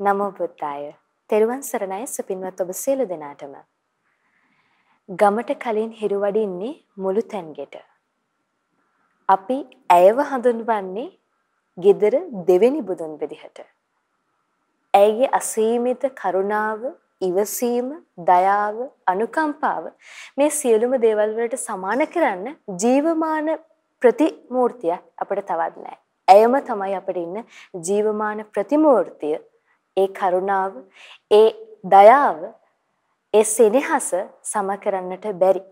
නමෝ බුද්දාය. තෙරුවන් සරණයි සුපින්වත් ඔබ සියලු දෙනාටම. ගමට කලින් හිරුවඩින්නේ මුළු තැන්ගෙට. අපි ඇයව හඳුන්වන්නේ gedara දෙවෙනි බුදුන් විදිහට. ඇයගේ අසීමිත කරුණාව, ඉවසීම, දයාව, අනුකම්පාව මේ සියලුම දේවල් වලට සමාන කරන්න ජීවමාන ප්‍රතිමූර්තියක් අපිට තවත් නැහැ. ඇයම තමයි අපිට ඉන්න ජීවමාන ප්‍රතිමූර්තිය ඒ කරුණාව, ඒ දයාව, ඒ සෙනෙහස සම කරන්නට බැරි.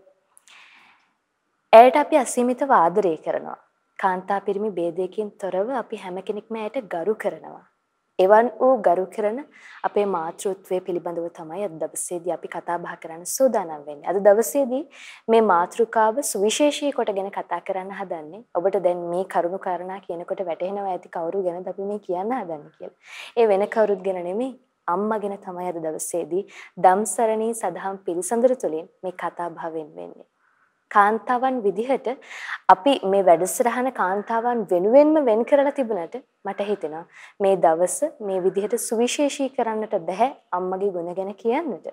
ඇයට අපි අසීමිතව ආදරය කරනවා. කාන්තා පිරිමි ભેදයකින් තොරව අපි හැම කෙනෙක්ම ඇයට ගරු කරනවා. එවන් වූ ගරු කරන අපේ මාතෘත්වයේ පිළිබඳව තමයි අද දවසේදී අපි කතා බහ කරන්න සූදානම් වෙන්නේ. අද දවසේදී මේ මාතෘකාව සුවිශේෂී කොටගෙන කතා කරන්න හදන්නේ. ඔබට දැන් මේ කරුණු කාරණා කියනකොට වැටහෙනවා ඇති කවුරු ගැනද අපි මේ කියන්න හදන්නේ කියලා. ඒ වෙන කවුරුත් ගැන නෙමෙයි අම්මා ගැන තමයි අද දවසේදී ධම්සරණී සදහම් පිළිසඳර තුලින් මේ කතා බහ වෙන්නේ. කාන්තාවන් විදිහට අපි මේ වැඩසටහන කාන්තාවන් වෙනුවෙන්ම වෙන් කරලා තිබුණට මට හිතෙනවා මේ දවස මේ විදිහට සුවිශේෂී කරන්නට බෑ අම්මගේ ගුණ ගැන කියන්නට.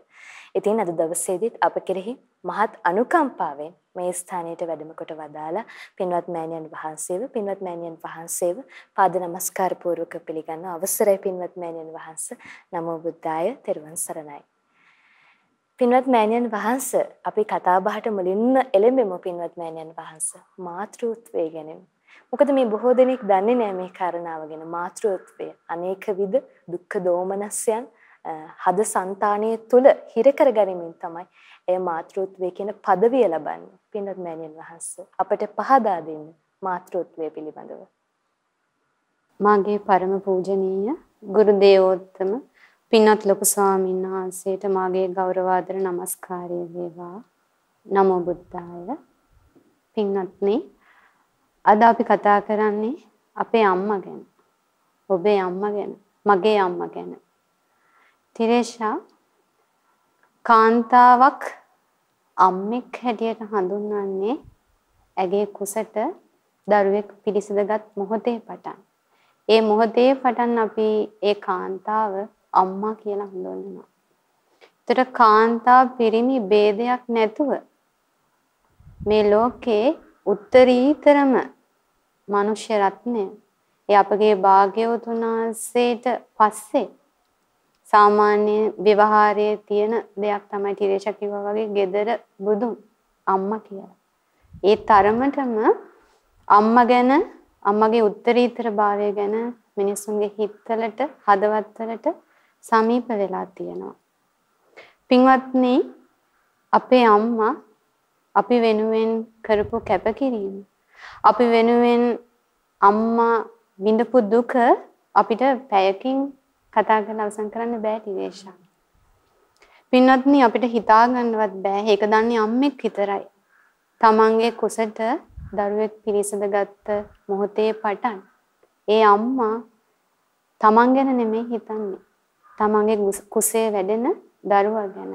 ඉතින් අද දවසේදීත් අප කෙරෙහි මහත් අනුකම්පාවෙන් මේ ස්ථානයට වැඩම කොට වදාලා පින්වත් මෑණියන් වහන්සේව පින්වත් මෑණියන් වහන්සේව පාද නමස්කාර පූර්වක පිළිගන්න අවසරයි පින්වත් මෑණියන් වහන්ස. නමෝ බුද්ධාය. තෙරුවන් සරණයි. පින්වත් මෑණියන් වහන්ස අපි කතා බහට මුලින්ම එළඹෙමු පින්වත් මෑණියන් වහන්ස මාතෘත්වය ගැන. මොකද මේ බොහෝ දෙනෙක් දන්නේ නැහැ මේ කාරණාව ගැන මාතෘත්වය. අනේකවිධ දුක්ඛ දෝමනස්යන් හද సంతානයේ තුල හිර කරගැනීමෙන් තමයි එය මාතෘත්වය කියන পদවිය ලබන්නේ. පින්වත් මෑණියන් වහන්ස අපට පහදා දෙන්න මාතෘත්වය පිළිබඳව. මාගේ පරම පූජනීය ගුරු දේවෝත්තම පින්වත් ලොකු ස්වාමීන් වහන්සේට මාගේ ගෞරවාදර නමස්කාරය වේවා. නමෝ බුද්ධාය. පින්වත්නි අද අපි කතා කරන්නේ අපේ අම්මා ගැන. ඔබේ අම්මා ගැන. මගේ අම්මා ගැන. තිරේෂා කාන්තාවක් අම්මෙක් හැටියට හඳුන්වන්නේ ඇගේ කුසට දරුවෙක් පිළිසිඳගත් මොහොතේ පටන්. ඒ මොහොතේ පටන් අපි ඒ කාන්තාව අම්මා කියලා හඳුන්වනවා. ඒතර කාන්තා පිරිමි ભેදයක් නැතුව මේ ලෝකේ උත්තරීතරම මනුෂ්‍ය රත්නය ඒ අපගේ භාග්‍යවතුන් වහන්සේට පස්සේ සාමාන්‍ය ව්‍යවහාරයේ තියෙන දෙයක් තමයි තිරේෂ කිව්වා වගේ gedara බුදුන් අම්මා කියලා. ඒ තරමටම අම්මා ගැන අම්මගේ උත්තරීතර භාවය ගැන මිනිසුන්ගේ හිතවලට හදවත්වලට සමීප වෙලා තියෙනවා. පින්වත්නි අපේ අම්මා අපි වෙනුවෙන් කරපු කැපකිරීම අපි වෙනුවෙන් අම්මා විඳපු දුක අපිට පැයකින් කතා කරලා අවසන් කරන්න බෑ ටිවේෂා. පින්වත්නි අපිට හිතා ගන්නවත් බෑ. ඒක දන්නේ අම්මෙක් විතරයි. තමන්ගේ කුසට දරුවෙක් පිරිසඳ ගත්ත මොහොතේ පටන් ඒ අම්මා තමන් ගැන නෙමෙයි හිතන්නේ. තමන්ගේ කුසේ වැඩෙන දරුවා ගැන.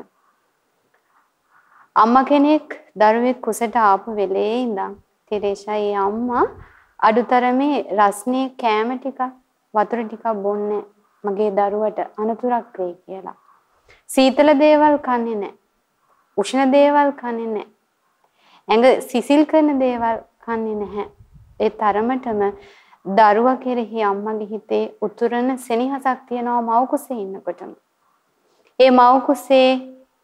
අම්මා කෙනෙක් දරුවෙක් කුසට ආපු වෙලේ ඉඳන් තිරේෂා ඒ අම්මා අඩුතරමේ රස්නේ කෑම ටිකක් වතුර ටිකක් බොන්නේ මගේ දරුවට අනතුරක් වෙයි කියලා. සීතල දේවල් කන්නේ නැහැ. උෂ්ණ දේවල් කන්නේ නැහැ. ඇඟ සිසිල් කරන දේවල් කන්නේ නැහැ. ඒ තරමටම දරුවා කෙරෙහි අම්මගේ හිතේ උතුරන සෙනෙහසක් තියෙනවා මව් කුසේ ඉන්නකොටම. ඒ මව් කුසේ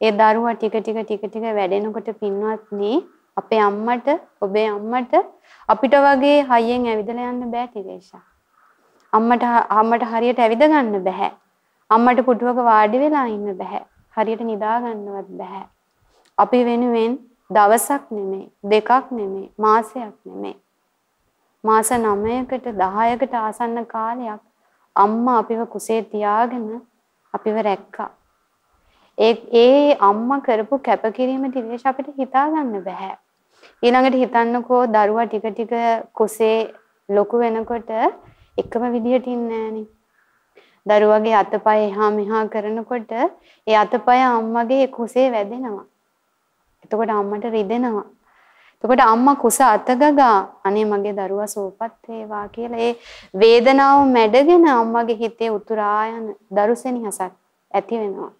ඒ දරුවා ටික ටික ටික ටික වැඩෙනකොට පින්වත්නි අපේ අම්මට ඔබේ අම්මට අපිට වගේ හයියෙන් ඇවිදලා යන්න බෑ තිරේෂා. අම්මට අම්මට හරියට ඇවිද ගන්න බෑ. අම්මට පුටුවක වාඩි වෙලා ඉන්න බෑ. හරියට නිදා ගන්නවත් බෑ. අපි වෙනුවෙන් දවසක් නෙමෙයි දෙකක් නෙමෙයි මාසයක් නෙමෙයි මාස 9කට 10කට ආසන්න කාලයක් අම්මා අපිව කුසේ තියාගෙන අපිව රැක්කා. ඒ ඒ අම්මා කරපු කැපකිරීම දිවේශ අපිට හිතා ගන්න බෑ. ඊළඟට හිතන්නකෝ දරුවා ටික ටික කුසේ ලොකු වෙනකොට එකම විදිහට ඉන්නේ නෑනේ. දරුවගේ අතපය එහා මෙහා කරනකොට ඒ අතපය අම්මගේ කුසේ වැදෙනවා. එතකොට අම්මට රිදෙනවා. එතකොට අම්මා කුස අතගගා අනේ මගේ දරුවා සෝපත් වේවා කියලා ඒ වේදනාව මැඩගෙන අම්මගේ හිතේ උතුරා යන දරුසෙනිහසක් ඇති වෙනවා.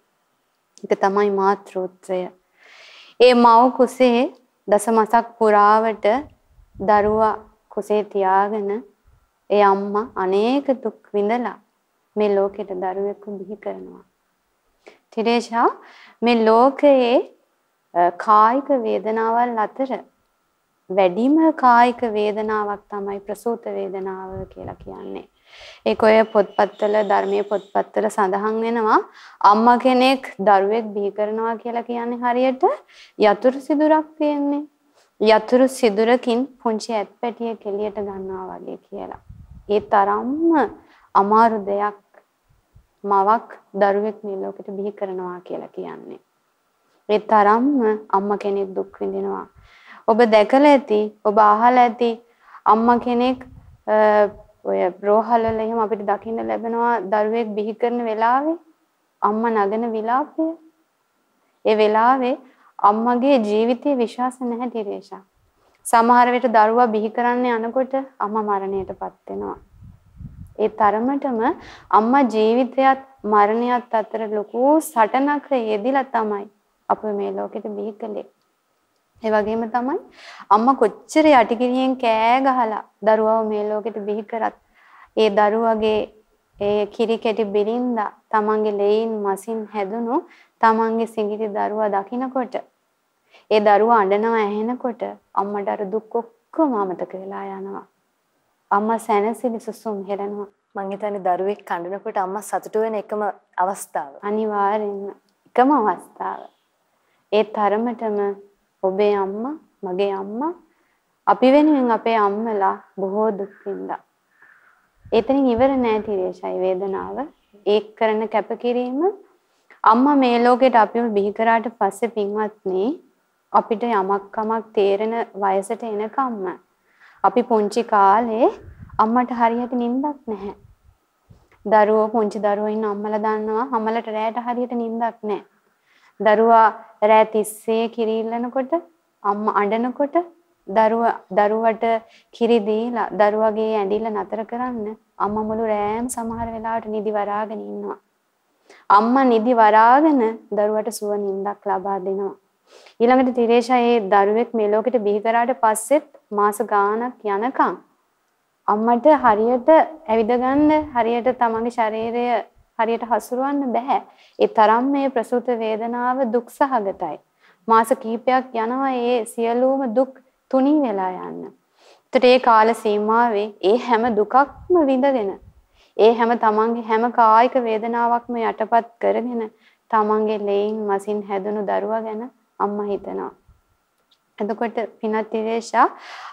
ඒක තමයි මාතෘත්වය. ඒ මව කුසේ දසමසක් පුරාවට දරුවා කුසේ තියාගෙන ඒ අම්මා අනේක දුක් විඳලා මේ ලෝකෙට දරුවෙක් බිහි කරනවා. තිරේෂා මේ ලෝකයේ කායික වේදනාවල් අතර වැඩිම කායික වේදනාවක් තමයි ප්‍රසූත වේදනාව කියලා කියන්නේ. ඒක ඔය පොත්පත්වල ධර්මයේ පොත්පත්වල සඳහන් වෙනවා අම්මා කෙනෙක් දරුවෙක් බිහි කරනවා කියලා කියන්නේ හරියට යතුරු සිදුරක් තියෙන්නේ. යතුරු සිදුරකින් පුංචි ඇත් පැටියෙක් එළියට ගන්නවා වගේ කියලා. ඒ තරම්ම අමාරු දෙයක් මවක් දරුවෙක් මේ ලෝකෙට බිහි කරනවා කියලා කියන්නේ. ඒ තරම්ම අම්මා කෙනෙක් දුක් විඳිනවා. ඔබ දැකලා ඇති, ඔබ අහලා ඇති අම්මා කෙනෙක් ඔය රෝහල වල එහෙම අපිට දකින්න ලැබෙනවා දරුවෙක් බිහි කරන වෙලාවේ අම්මා නගන විලාපය. ඒ වෙලාවේ අම්මගේ ජීවිතයේ විශ්වාස නැහැ තිරේෂා. සමහර විට දරුවා බිහි කරන්න යනකොට අම්මා මරණයටපත් වෙනවා. ඒ තරමටම අම්මා ජීවිතයත් මරණයත් අතර ලොකු සටනක යෙදිලා තමයි අප මේ ලෝකෙට බිහි කළේ. ඒ වගේම තමයි අම්මා කොච්චර යටිගිරියෙන් කෑ ගහලා දරුවව මේ ලෝකෙට බිහි කරත් ඒ දරුවගේ ඒ කිරි කෙටි බිරින්දා තමන්ගේ ලෙයින් මසින් හැදුණු තමන්ගේ සිඟිති දරුවා දකිනකොට ඒ දරුවා අඬනවා ඇහෙනකොට අම්මට අර දුක් ඔක්කොම අමතක වෙලා යනවා. අම්මා සැනසෙලි සුසුම් හෙලනවා. මං හිතන්නේ දරුවෙක් කඳනකොට අම්මා සතුටු වෙන එකම අවස්ථාව. අනිවාර්යෙන්ම එකම අවස්ථාව. ඒ තරමටම ඔබේ අම්මා, මගේ අම්මා අපි වෙනුවෙන් අපේ අම්මලා බොහෝ දුක් විඳා. එතනින් ඉවර නෑ තිරේෂයි වේදනාව. ඒක කරන කැපකිරීම අම්මා මේ ලෝකෙට අපිව බිහි කරාට පස්සේ පින්වත්නි අපිට යමක් කමක් තේරෙන වයසට එනකම්ම අපි පුංචි කාලේ අම්මට හරියට නිින්දක් නැහැ. දරුවෝ පුංචි දරුවෝ ඉන්න අම්මලා දන්නවා අම්මලට රැයට හරියට නිින්දක් නැහැ. දරුවා රෑ තිස්සේ කිරිල්ලනකොට අම්මා අඬනකොට දරුවා දරුවට කිරි දීලා දරුවගේ ඇඬිල්ල නතර කරන්න අම්මා මුළු රෑම සමහර වෙලාවට නිදි වරාගෙන ඉන්නවා. අම්මා නිදි වරාගෙන දරුවට සුව නිින්දක් ලබා දෙනවා. ඊළඟට තිරේෂා ඒ දරුවෙක් මේ ලෝකෙට බිහි කරාට පස්සෙත් මාස ගාණක් යනකම් අම්මට හරියට ඇවිද ගන්න හරියට තමන්ගේ ශරීරය හරියට හසුරවන්න බෑ. ඒ තරම් මේ ප්‍රසූත වේදනාව දුක් සහගතයි. මාස කිහිපයක් යනවා ඒ සියලුම දුක් තුනී වෙලා යන්න. ඒතට ඒ කාල සීමාවේ ඒ හැම දුකක්ම විඳගෙන ඒ හැම තමන්ගේ හැම කායික වේදනාවක්ම යටපත් කරගෙන තමන්ගේ ලේයින් මසින් හැදුණු දරුවා ගැන අම්මා හිතනවා. එතකොට පිනත් ඉරේෂා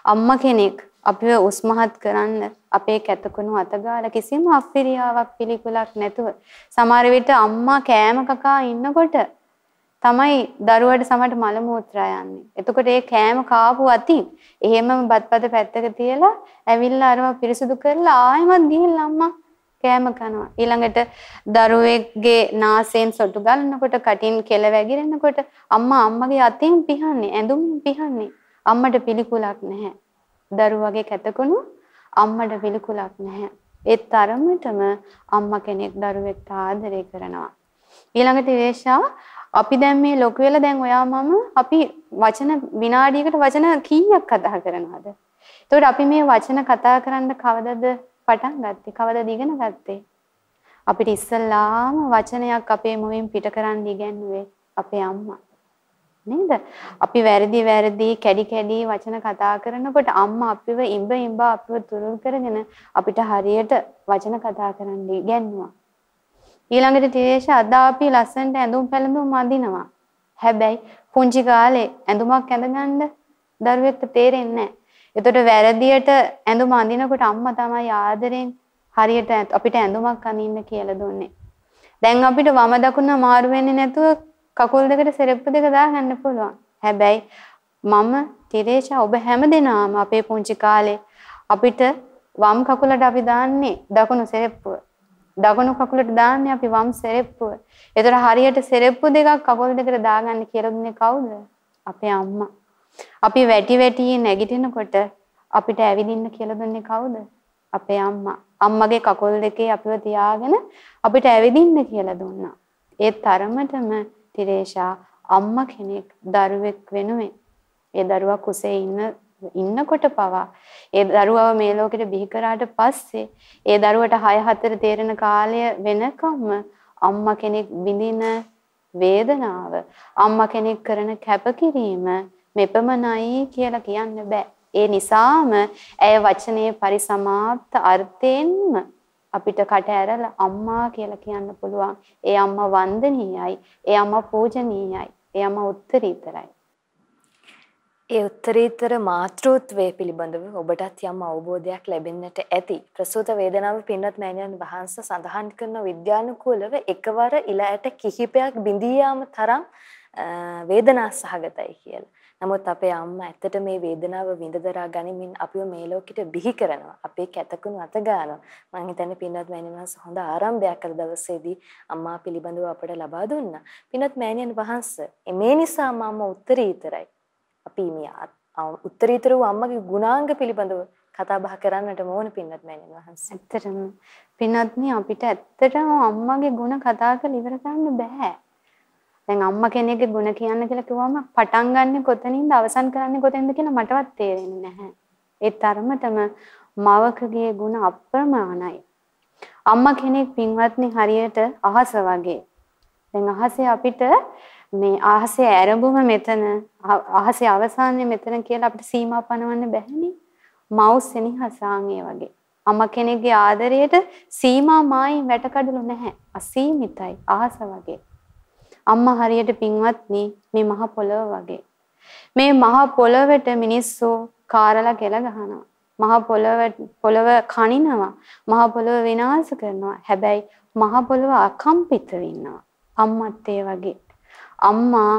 අම්මා කෙනෙක් අපිව උස්මහත් කරන්න අපේ කැතකුණු අතගාලා කිසිම අප්පිරියාවක් පිළිකුලක් නැතුව සමහර විට අම්මා කෑම කකා ඉන්නකොට තමයි දරුවට සමහරට මල මූත්‍රා යන්නේ. එතකොට ඒ කෑම කාපු අතින් එහෙමම බත්පත පැත්තක තියලා ඇවිල්ලා අරව පිරිසිදු කරලා ආයෙමත් ගිහිල්ලා අම්මා කෑම කනවා. ඊළඟට දරුවෙක්ගේ නාසයෙන් සොටු ගන්නකොට කටින් කෙල වැగిරෙනකොට අම්මා අම්මගේ අතින් පිහන්නේ, ඇඳුමින් පිහන්නේ. අම්මට පිළිකුලක් නැහැ. දරුවගේ කැතකුණු අම්මට පිළිකුලක් නැහැ. ඒ තරමටම අම්මා කෙනෙක් දරුවෙක්ට ආදරය කරනවා. ඊළඟට වේශා අපි දැන් මේ ලොකු වෙලා දැන් ඔයා මම අපි වචන විනාඩියකට වචන කීයක් කතා කරනවද? එතකොට අපි මේ වචන කතා කරන්න කවදද පටන් ගත්තේ? කවදද ඉගෙන ගත්තේ? අපිට ඉස්සල්ලාම වචනයක් අපේ මුවින් පිට කරන්න ඉගැන්නුවේ අපේ අම්මා. නේද? අපි වැරදි වැරදි කැඩි කැඩි වචන කතා කරනකොට අම්මා අපිව ඉඹ ඉඹ අපිව තුරුල් කරගෙන අපිට හරියට වචන කතා කරන්න ඉගැන්නුවා. ඊළඟට තිරේෂ අද අපි ලස්සනට ඇඳුම් පැළඳුම් අඳිනවා. හැබැයි පුංචි කාලේ ඇඳුමක් ඇඳගන්න දරුවෙක්ට තේරෙන්නේ නැහැ. එතකොට වැරදියට ඇඳුම අඳිනකොට අම්මා තමයි ආදරෙන් හරියට අපිට ඇඳුමක් අඳින්න කියලා දුන්නේ. දැන් අපිට වම දකුණ මාරු වෙන්නේ නැතුව කකුල් දෙකට සෙරෙප්පු දෙක දාගන්න පුළුවන්. හැබැයි මම තිරේෂා ඔබ හැමදෙනාම අපේ පුංචි කාලේ අපිට වම් කකුලට අපි දාන්නේ දකුණු සෙරෙප්පුව. දකුණු කකුලට දාන්නේ අපි වම් සෙරෙප්පුව. ඒතර හරියට සෙරෙප්පු දෙකක් කකුල් දෙකට දාගන්න කියලා දුන්නේ කවුද? අපේ අම්මා. අපි වැටි වැටි නැගිටිනකොට අපිට ඇවිදින්න කියලා දුන්නේ කවුද? අපේ අම්මා. අම්මගේ කකුල් දෙකේ අපිව තියාගෙන අපිට ඇවිදින්න කියලා දුන්නා. ඒ තරමටම තිරේෂා අම්මා කෙනෙක් දරුවෙක් වෙනුවෙන් ඒ දරුවා කුසේ ඉන්න ඉන්නකොට පවා ඒ දරුවව මේ ලෝකෙට බිහි කරාට පස්සේ ඒ දරුවට 6 4 තේරෙන කාලය වෙනකම්ම අම්මා කෙනෙක් විඳින වේදනාව අම්මා කෙනෙක් කරන කැපකිරීම මෙපමණයි කියලා කියන්න බෑ. ඒ නිසාම ඇය වචනේ පරිසමාප්ත අර්ථයෙන්ම අපිට කට ඇරලා අම්මා කියලා කියන්න පුළුවන්. ඒ අම්මා වන්දනීයයි. ඒ අම්මා පූජනීයයි. ඒ අම්මා උත්තරීතරයි. ඒ උත්තරීතර මාතෘත්වයේ පිළිබඳව ඔබටත් යම් අවබෝධයක් ලැබෙන්නට ඇති. ප්‍රසූත වේදනාව පින්වත් මෑණියන් වහන්සේ සඳහන් කරන විද්‍යානුකූලව එකවර ඉලයට කිහිපයක් බිඳී යාම තරම් වේදනා සහගතයි කියලා. නමුත් අපේ අම්මා ඇත්තට මේ වේදනාව විඳදරා ගනිමින් අපිව මේ ලෝකෙට බිහි කරනවා. අපේ කැතකුණු අත ගන්නවා. මම හිතන්නේ පින්වත් මෑණියන් වහන්සේ හොඳ ආරම්භයක් අර දවසේදී අම්මා පිළිබඳව අපට ලබා දුන්නා. පින්වත් මෑණියන් වහන්සේ මේ නිසා මම උත්තරීතරයි. අපි මේ උත්තරීතර වූ අම්මගේ ගුණාංග පිළිබඳව කතා බහ කරන්නට ඕන පින්වත් මෑණියන් වහන්සේ. ඇත්තටම පින්වත්නි අපිට ඇත්තටම අම්මගේ ගුණ කතා කරලා ඉවර කරන්න බෑ. දැන් අම්මා කෙනෙක්ගේ ගුණ කියන්න කියලා කිව්වම පටන් ගන්නෙ කොතනින්ද අවසන් කරන්නේ කොතෙන්ද කියලා මටවත් තේරෙන්නේ නැහැ. ඒ තරමටම මවකගේ ගුණ අප්‍රමාණයි. අම්මා කෙනෙක් පින්වත්නි හරියට අහස වගේ. දැන් අහසේ අපිට මේ අහසේ ආරම්භම මෙතන අහසේ අවසානයේ මෙතන කියලා අපිට සීමා පනවන්න බැහැනේ. මවුස් සෙනෙහසාන් ඒ වගේ. අම්මා කෙනෙක්ගේ ආදරයට සීමා මායින් වැටකඩලු නැහැ. අසීමිතයි අහස වගේ. අම්මා හරියට පින්වත්නි මේ මහ පොළව වගේ. මේ මහ පොළවට මිනිස්සු කාරලා කෙල ගහනවා. මහ පොළව පොළව කනිනවා. මහ පොළව විනාශ කරනවා. හැබැයි මහ පොළව අකම්පිත වෙනවා. අම්මත් ඒ වගේ. අම්මා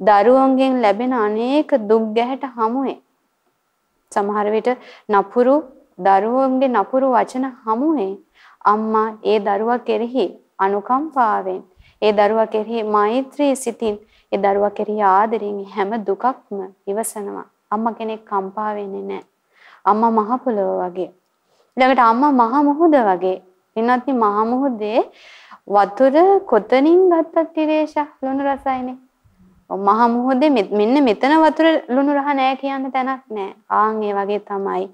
දරුවන්ගෙන් ලැබෙන අනේක දුක් ගැහැට හමුවේ සමහර විට නපුරු දරුවන්ගේ නපුරු වචන හමුවේ අම්මා ඒ දරුවා කෙරෙහි අනුකම්පාවෙන් ඒ දරුවා කෙරෙහි මෛත්‍රී සිතින් ඒ දරුවා කෙරෙහි ආදරෙන් හැම දුකක්ම ඉවසනවා අම්මා කෙනෙක් කම්පා වෙන්නේ නැහැ අම්මා මහ පොළොව වගේ ඊළඟට අම්මා මහ මුහුද වගේ එන්නත් මහ මුහුදේ වතුර කොතනින් ගත්තත් ඉරේෂා ලුණු රසයිනේ. මහ මුහුදේ මෙන්න මෙතන වතුර ලුණු රහ නෑ කියන්න තැනක් නෑ. ආන් ඒ වගේ තමයි.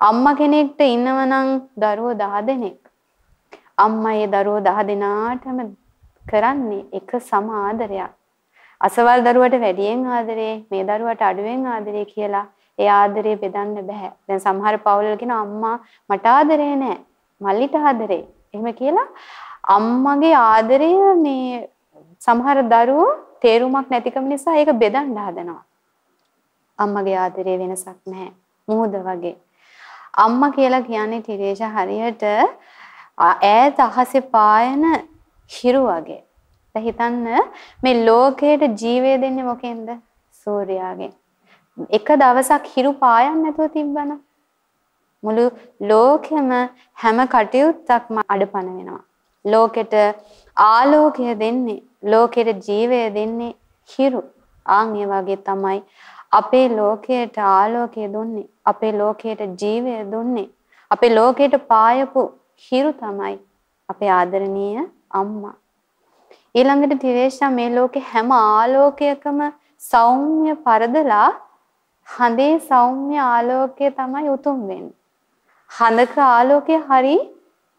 අම්මා කෙනෙක්ට ඉන්නවනම් දරුවෝ 10 දෙනෙක්. අම්මා ඒ දරුවෝ 10 දෙනාටම කරන්නේ එක සම ආදරයක්. අසවල් දරුවට වැඩියෙන් ආදරේ, මේ දරුවට අඩුවෙන් ආදරේ කියලා ඒ ආදරේ බෙදන්න බෑ. දැන් සමහර පවුල්වල කියන අම්මා මට ආදරේ නෑ. මල්ලිට ආදරේ. එහෙම කියලා අම්මගේ ආදරය මේ සමහර දරුවෝ තේරුමක් නැතිකම නිසා ඒක බෙදන්න හදනවා. අම්මගේ ආදරේ වෙනසක් නැහැ. මුහුද වගේ. අම්මා කියලා කියන්නේ තිරේෂ හරියට ඈත අහසේ පායන හිරු වගේ. දැන් හිතන්න මේ ලෝකයට ජීවය දෙන්නේ මොකෙන්ද? සූර්යාගෙන්. එක දවසක් හිරු පායන්න නැතුව තිබ්බනම් මුළු ලෝකෙම හැම කටයුත්තක්ම අඩපණ වෙනවා. ලෝකෙට ආලෝකය දෙන්නේ ලෝකෙට ජීවය දෙන්නේ හිරු. ආන් ඒ වගේ තමයි අපේ ලෝකයට ආලෝකය දුන්නේ අපේ ලෝකයට ජීවය දුන්නේ අපේ ලෝකයට පායපු හිරු තමයි අපේ ආදරණීය අම්මා. ඊළඟට තිරේෂා මේ ලෝකේ හැම ආලෝකයකම සෞම්‍ය පරදලා හඳේ සෞම්‍ය ආලෝකය තමයි උතුම් වෙන්නේ. හඳක ආලෝකය හරි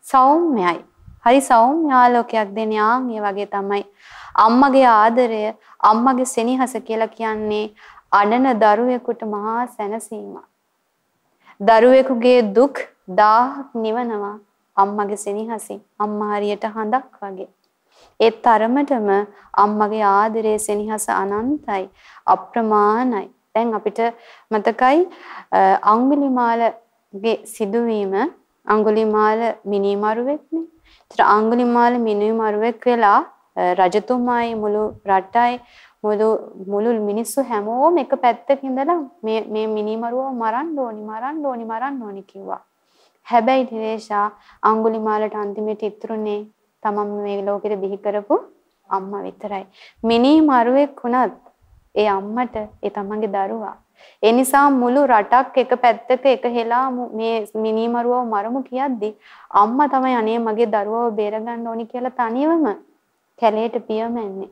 සෞම්‍යයි. හරි සෞම්‍ය ආලෝකයක් දෙන්නේ ආන් ඒ වගේ තමයි අම්මගේ ආදරය අම්මගේ සෙනෙහස කියලා කියන්නේ අඩන දරුවෙකුට මහා සැනසීමක්. දරුවෙකුගේ දුක් දාහක් නිවනවා අම්මගේ සෙනෙහසින්. අම්මා හරියට හඳක් වගේ. ඒ තරමටම අම්මගේ ආදරයේ සෙනෙහස අනන්තයි අප්‍රමාණයි. දැන් අපිට මතකයි අඟුලිමාලගේ සිදුවීම අඟුලිමාල මිනිමරුවෙක්නේ. ඒතර අඟුලිමාල මිනිමරුවෙක් වෙලා රජතුමායි මුළු රටයි මුළු මුළු මිනිස්සු හැමෝම එක පැත්තක ඉඳලා මේ මේ මිනිමරුවව මරන්න ඕනි මරන්න ඕනි මරන්න ඕනි කිව්වා. හැබැයි දිනේෂා අඟුලිමාලට අන්තිමට ඉතුරුනේ තමන් මේ ලෝකෙට බිහි කරපු අම්මා විතරයි. මිනිමරුවෙක් වුණත් ඒ අම්මට ඒ තමන්ගේ දරුවා ඒ නිසා මුළු රටක් එක පැත්තක එක හෙලා මේ මිනිමරුවව මරමු කියද්දි අම්මා තමයි අනේ මගේ දරුවව බේරගන්න ඕනි කියලා තනියම කැලේට පියමන්නේ.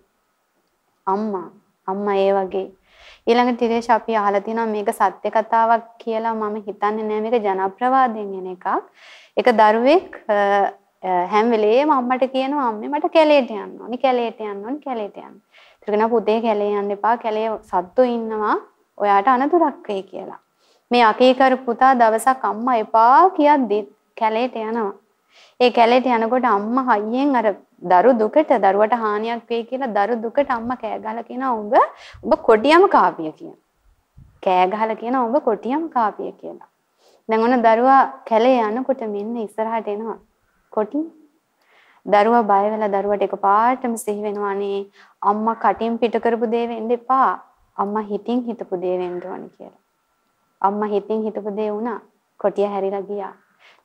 අම්මා අම්මා ඒ වගේ ඊළඟ තිරේෂ අපි අහලා තිනවා මේක සත්‍ය කතාවක් කියලා මම හිතන්නේ නෑ මේක ජනප්‍රවාදයෙන් එන එකක්. එක දරුවෙක් හැම වෙලේම අම්මට කියනවා අම්මේ මට කැලේට යන්න ඕනි කැලේට යන්න ඕනි කැලේට යන්න. ඊට පුතේ කැලේ යන්න එපා කැලේ සත්තු ඉන්නවා ඔයාට අනතුරක් වෙයි කියලා. මේ අකීකරු පුතා දවසක් අම්මා එපා කියද්දි කැලේට යනවා. ඒ කැලේට යනකොට අම්මා හයියෙන් අර දරු දුකට දරුවට හානියක් වෙයි කියලා දරු දුකට අම්මා කෑ ගහලා කියනවා උඹ උඹ කොටියම කාපිය කියන. කෑ ගහලා කියනවා උඹ කොටියම කාපිය කියලා. දැන් ඔන්න දරුවා කැලේ යනකොට මෙන්න ඉස්සරහට එනවා. කොටි දරුවා බය වෙලා දරුවට එකපාරටම සිහි වෙනවා අනේ අම්මා කටින් පිට කරපු දේ වෙන්න එපා. අම්මා හිතින් හිතපු දේ වෙන්න ඕනේ කියලා. අම්මා හිතින් හිතපු දේ වුණා. කොටිය හැරිලා ගියා.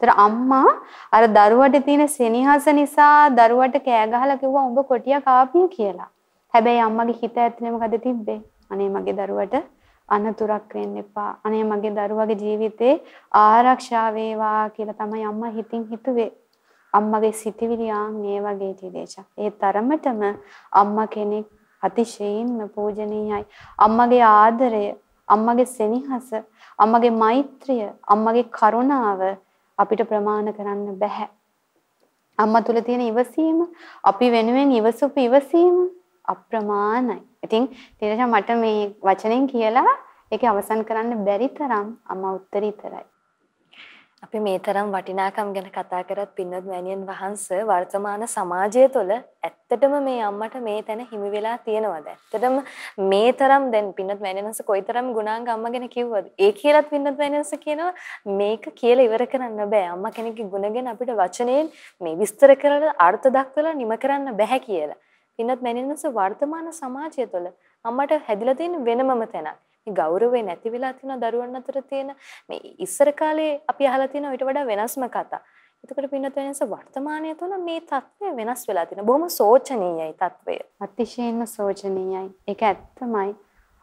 ඒතර අම්මා අර දරුවට තියෙන සෙනෙහස නිසා දරුවට කෑ ගහලා කිව්වා උඹ කොටිය කාපිය කියලා. හැබැයි අම්මගේ හිත ඇතුලේ මොකද තිබ්බේ? අනේ මගේ දරුවට අනතුරක් වෙන්න එපා. අනේ මගේ දරුවගේ ජීවිතේ ආරක්ෂා වේවා කියලා තමයි අම්මා හිතින් හිතුවේ. අම්මගේ සිතිවිලි ආන් මේ වගේ තිදේශක්. ඒ තරමටම අම්මා කෙනෙක් අතිශයින්ම පූජනීයයි. අම්මගේ ආදරය, අම්මගේ සෙනෙහස, අම්මගේ මෛත්‍රිය, අම්මගේ කරුණාව අපිට ප්‍රමාණ කරන්න බෑ. අම්මා තුල තියෙන ඉවසීම, අපි වෙනුවෙන් ඉවසපු ඉවසීම අප්‍රමාණයි. ඉතින් තිරෂ මට මේ වචනෙන් කියලා ඒක අවසන් කරන්න බැරි තරම් අම්මා උත්තරීතරයි. අපි මේ තරම් වටිනාකම් ගැන කතා කරත් පින්වත් මෑණියන් වහන්සේ වර්තමාන සමාජය තුළ ඇත්තටම මේ අම්මට මේ තැන හිමි වෙලා තියෙනවද? ඇත්තටම මේ තරම් දැන් පින්වත් මෑණියන් වහන්සේ කොයිතරම් ගුණාංග අම්මා ගැන කිව්වද? ඒ කියලාත් පින්වත් මෑණියන් වහන්සේ කියනවා මේක කියලා ඉවර කරන්න බෑ. අම්මා කෙනෙක්ගේ ගුණ ගැන අපිට වචනයෙන් මේ විස්තර කරලා අර්ථ දක්වලා නිම කරන්න බෑ කියලා. පින්වත් මෑණියන් වහන්සේ වර්තමාන සමාජය තුළ අම්මට හැදිලා තියෙන වෙනමම තැනක්. ගෞරවේ නැති වෙලා තියෙන දරුවන් අතර තියෙන මේ ඉස්සර කාලේ අපි අහලා තියෙන ඊට වඩා වෙනස්ම කතා. එතකොට පින්නතෙන්ස වර්තමානය තුළ මේ தත්ත්වය වෙනස් වෙලා තියෙන බොහොම සෝචනීයයි தත්ත්වය. අතිශයින්ම සෝචනීයයි. ඒක ඇත්තමයි.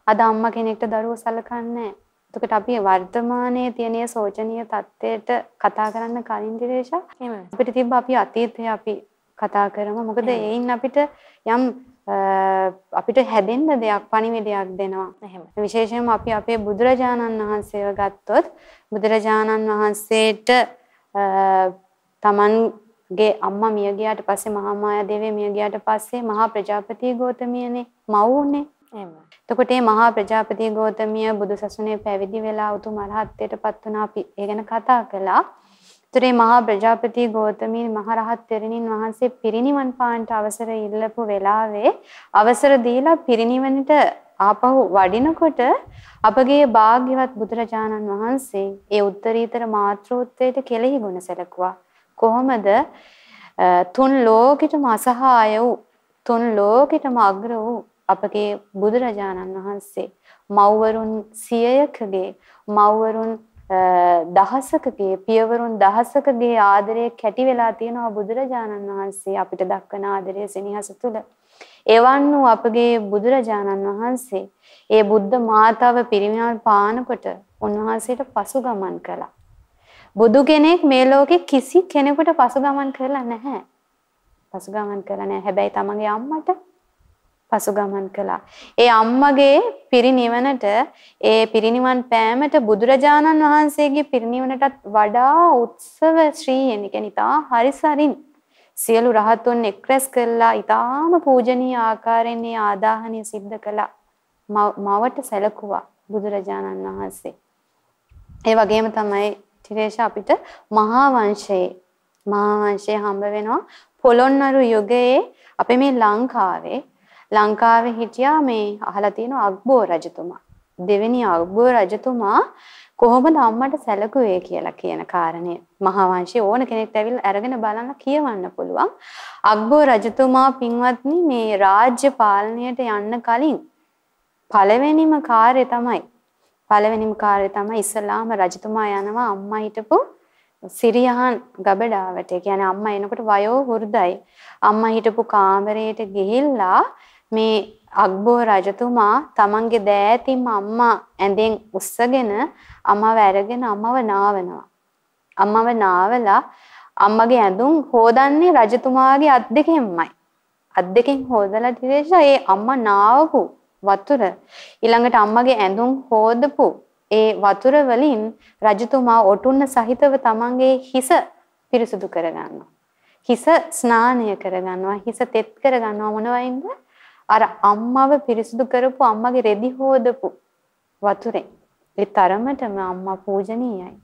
අද අම්මා කෙනෙක්ට දරුවෝ සලකන්නේ එතකොට අපි වර්තමානයේ තියෙන සෝචනීය தත්ත්වයට කතා කරන්න කලින් දිරේෂා අපිට තිබ්බ අපි අතීතය අපි කතා කරමු. මොකද ඒයින් අපිට යම් අපිට හැදෙන්න දෙයක් පණිවිඩයක් දෙනවා. එහෙම. විශේෂයෙන්ම අපි අපේ බුදුරජාණන් වහන්සේව ගත්තොත් බුදුරජාණන් වහන්සේට තමන්ගේ අම්මා මිය ගියාට පස්සේ මහා මායා දේවිය මිය ගියාට පස්සේ මහා ප්‍රජාපති ගෞතමියනේ මව්නේ. එහෙම. එතකොට මේ මහා ප්‍රජාපති ගෞතමිය බුදුසසුනේ පැවිදි වෙලා උතුම් අරහත්ත්වයටපත් වුණා අපි ඒ ගැන කතා කළා. උත්තරේ මහා ප්‍රජාපති ගෞතමී මහරහත් තෙරණින් වහන්සේ පිරිනිවන් පාන්ට අවසර ඉල්ලපු වෙලාවේ අවසර දීලා පිරිනිවනට ආපහු වඩිනකොට අපගේ භාග්‍යවත් බුදුරජාණන් වහන්සේ ඒ උත්තරීතර මාතෘත්වයට කෙලෙහි ගුණ සැලකුවා. කොහොමද තුන් ලෝකෙටම අසහාය වූ තුන් ලෝකෙටම අග්‍ර වූ අපගේ බුදුරජාණන් වහන්සේ මව්වරුන් සියයකගේ මව්වරුන් දහසකගේ පියවරුන් දහසකගේ ආදරය කැටි වෙලා තියෙනවා බුදුරජාණන් වහන්සේ අපිට දක්වන ආදරය සෙනෙහස තුල. එවන් වූ අපගේ බුදුරජාණන් වහන්සේ ඒ බුද්ධ මාතාව පිරිනිවන් පානකොට උන්වහන්සේට පසු ගමන් කළා. බුදු කෙනෙක් මේ ලෝකේ කිසි කෙනෙකුට පසු ගමන් කරලා නැහැ. පසු ගමන් කරලා නැහැ. හැබැයි තමන්ගේ අම්මට පසුගමන් කළා. ඒ අම්මගේ පිරිනිවනට ඒ පිරිනිවන් පෑමට බුදුරජාණන් වහන්සේගේ පිරිනිවනටත් වඩා උත්සව ශ්‍රීයෙන් කියන්නේ ඉතා හරිසරින් සියලු රහතුන් එක්රැස් කළා ඊටාම පූජනීය ආකාරයෙන් මේ ආදාහනය සිද්ධ කළා. මවට සැලකුවා බුදුරජාණන් වහන්සේ. ඒ වගේම තමයි ත්‍රිේශ අපිට මහා වංශයේ මහා වංශය හම්බ වෙනවා පොළොන්නරු යුගයේ අපේ මේ ලංකාවේ ලංකාවේ හිටියා මේ අහලා තියෙන අක්බෝ රජතුමා. දෙවෙනි අක්බෝ රජතුමා කොහොමද අම්මට සැලකුවේ කියලා කියන කාරණේ මහා වංශයේ ඕන කෙනෙක්ට ඇවිල්ලා අරගෙන බලන්න කියවන්න පුළුවන්. අක්බෝ රජතුමා පින්වත්නි මේ රාජ්‍ය පාලනයට යන්න කලින් පළවෙනිම කාර්යය තමයි පළවෙනිම කාර්යය තමයි ඉස්ලාම රජතුමා යනවා අම්මා හිටපු සිරියහන් ගබඩාවට. ඒ කියන්නේ අම්මා එනකොට වයෝ වෘද්ධයි. අම්මා හිටපු කාමරයට ගිහිල්ලා මේ අක්බෝ රජතුමා තමන්ගේ දෑතින්ම අම්මා ඇඳෙන් උස්සගෙන අම්මව අරගෙන අම්මව නාවනවා. අම්මව නාවලා අම්මගේ ඇඳුම් හොදන්නේ රජතුමාගේ අත් දෙකෙන්මයි. අත් දෙකෙන් හොදලා තිරේෂා ඒ අම්මා නාවපු වතුර ඊළඟට අම්මගේ ඇඳුම් හොදපු ඒ වතුර වලින් රජතුමා ඔටුන්න සහිතව තමන්ගේ හිස පිරිසුදු කරගන්නවා. හිස ස්නානය කරගන්නවා. හිස තෙත් කරගන්නවා මොනවයින්ද? අර අම්මව පිරිසුදු කරපු අම්මගේ රෙදි හොදපු වතුරෙන්. ඒ තරමටම අම්මා පූජනීයයි.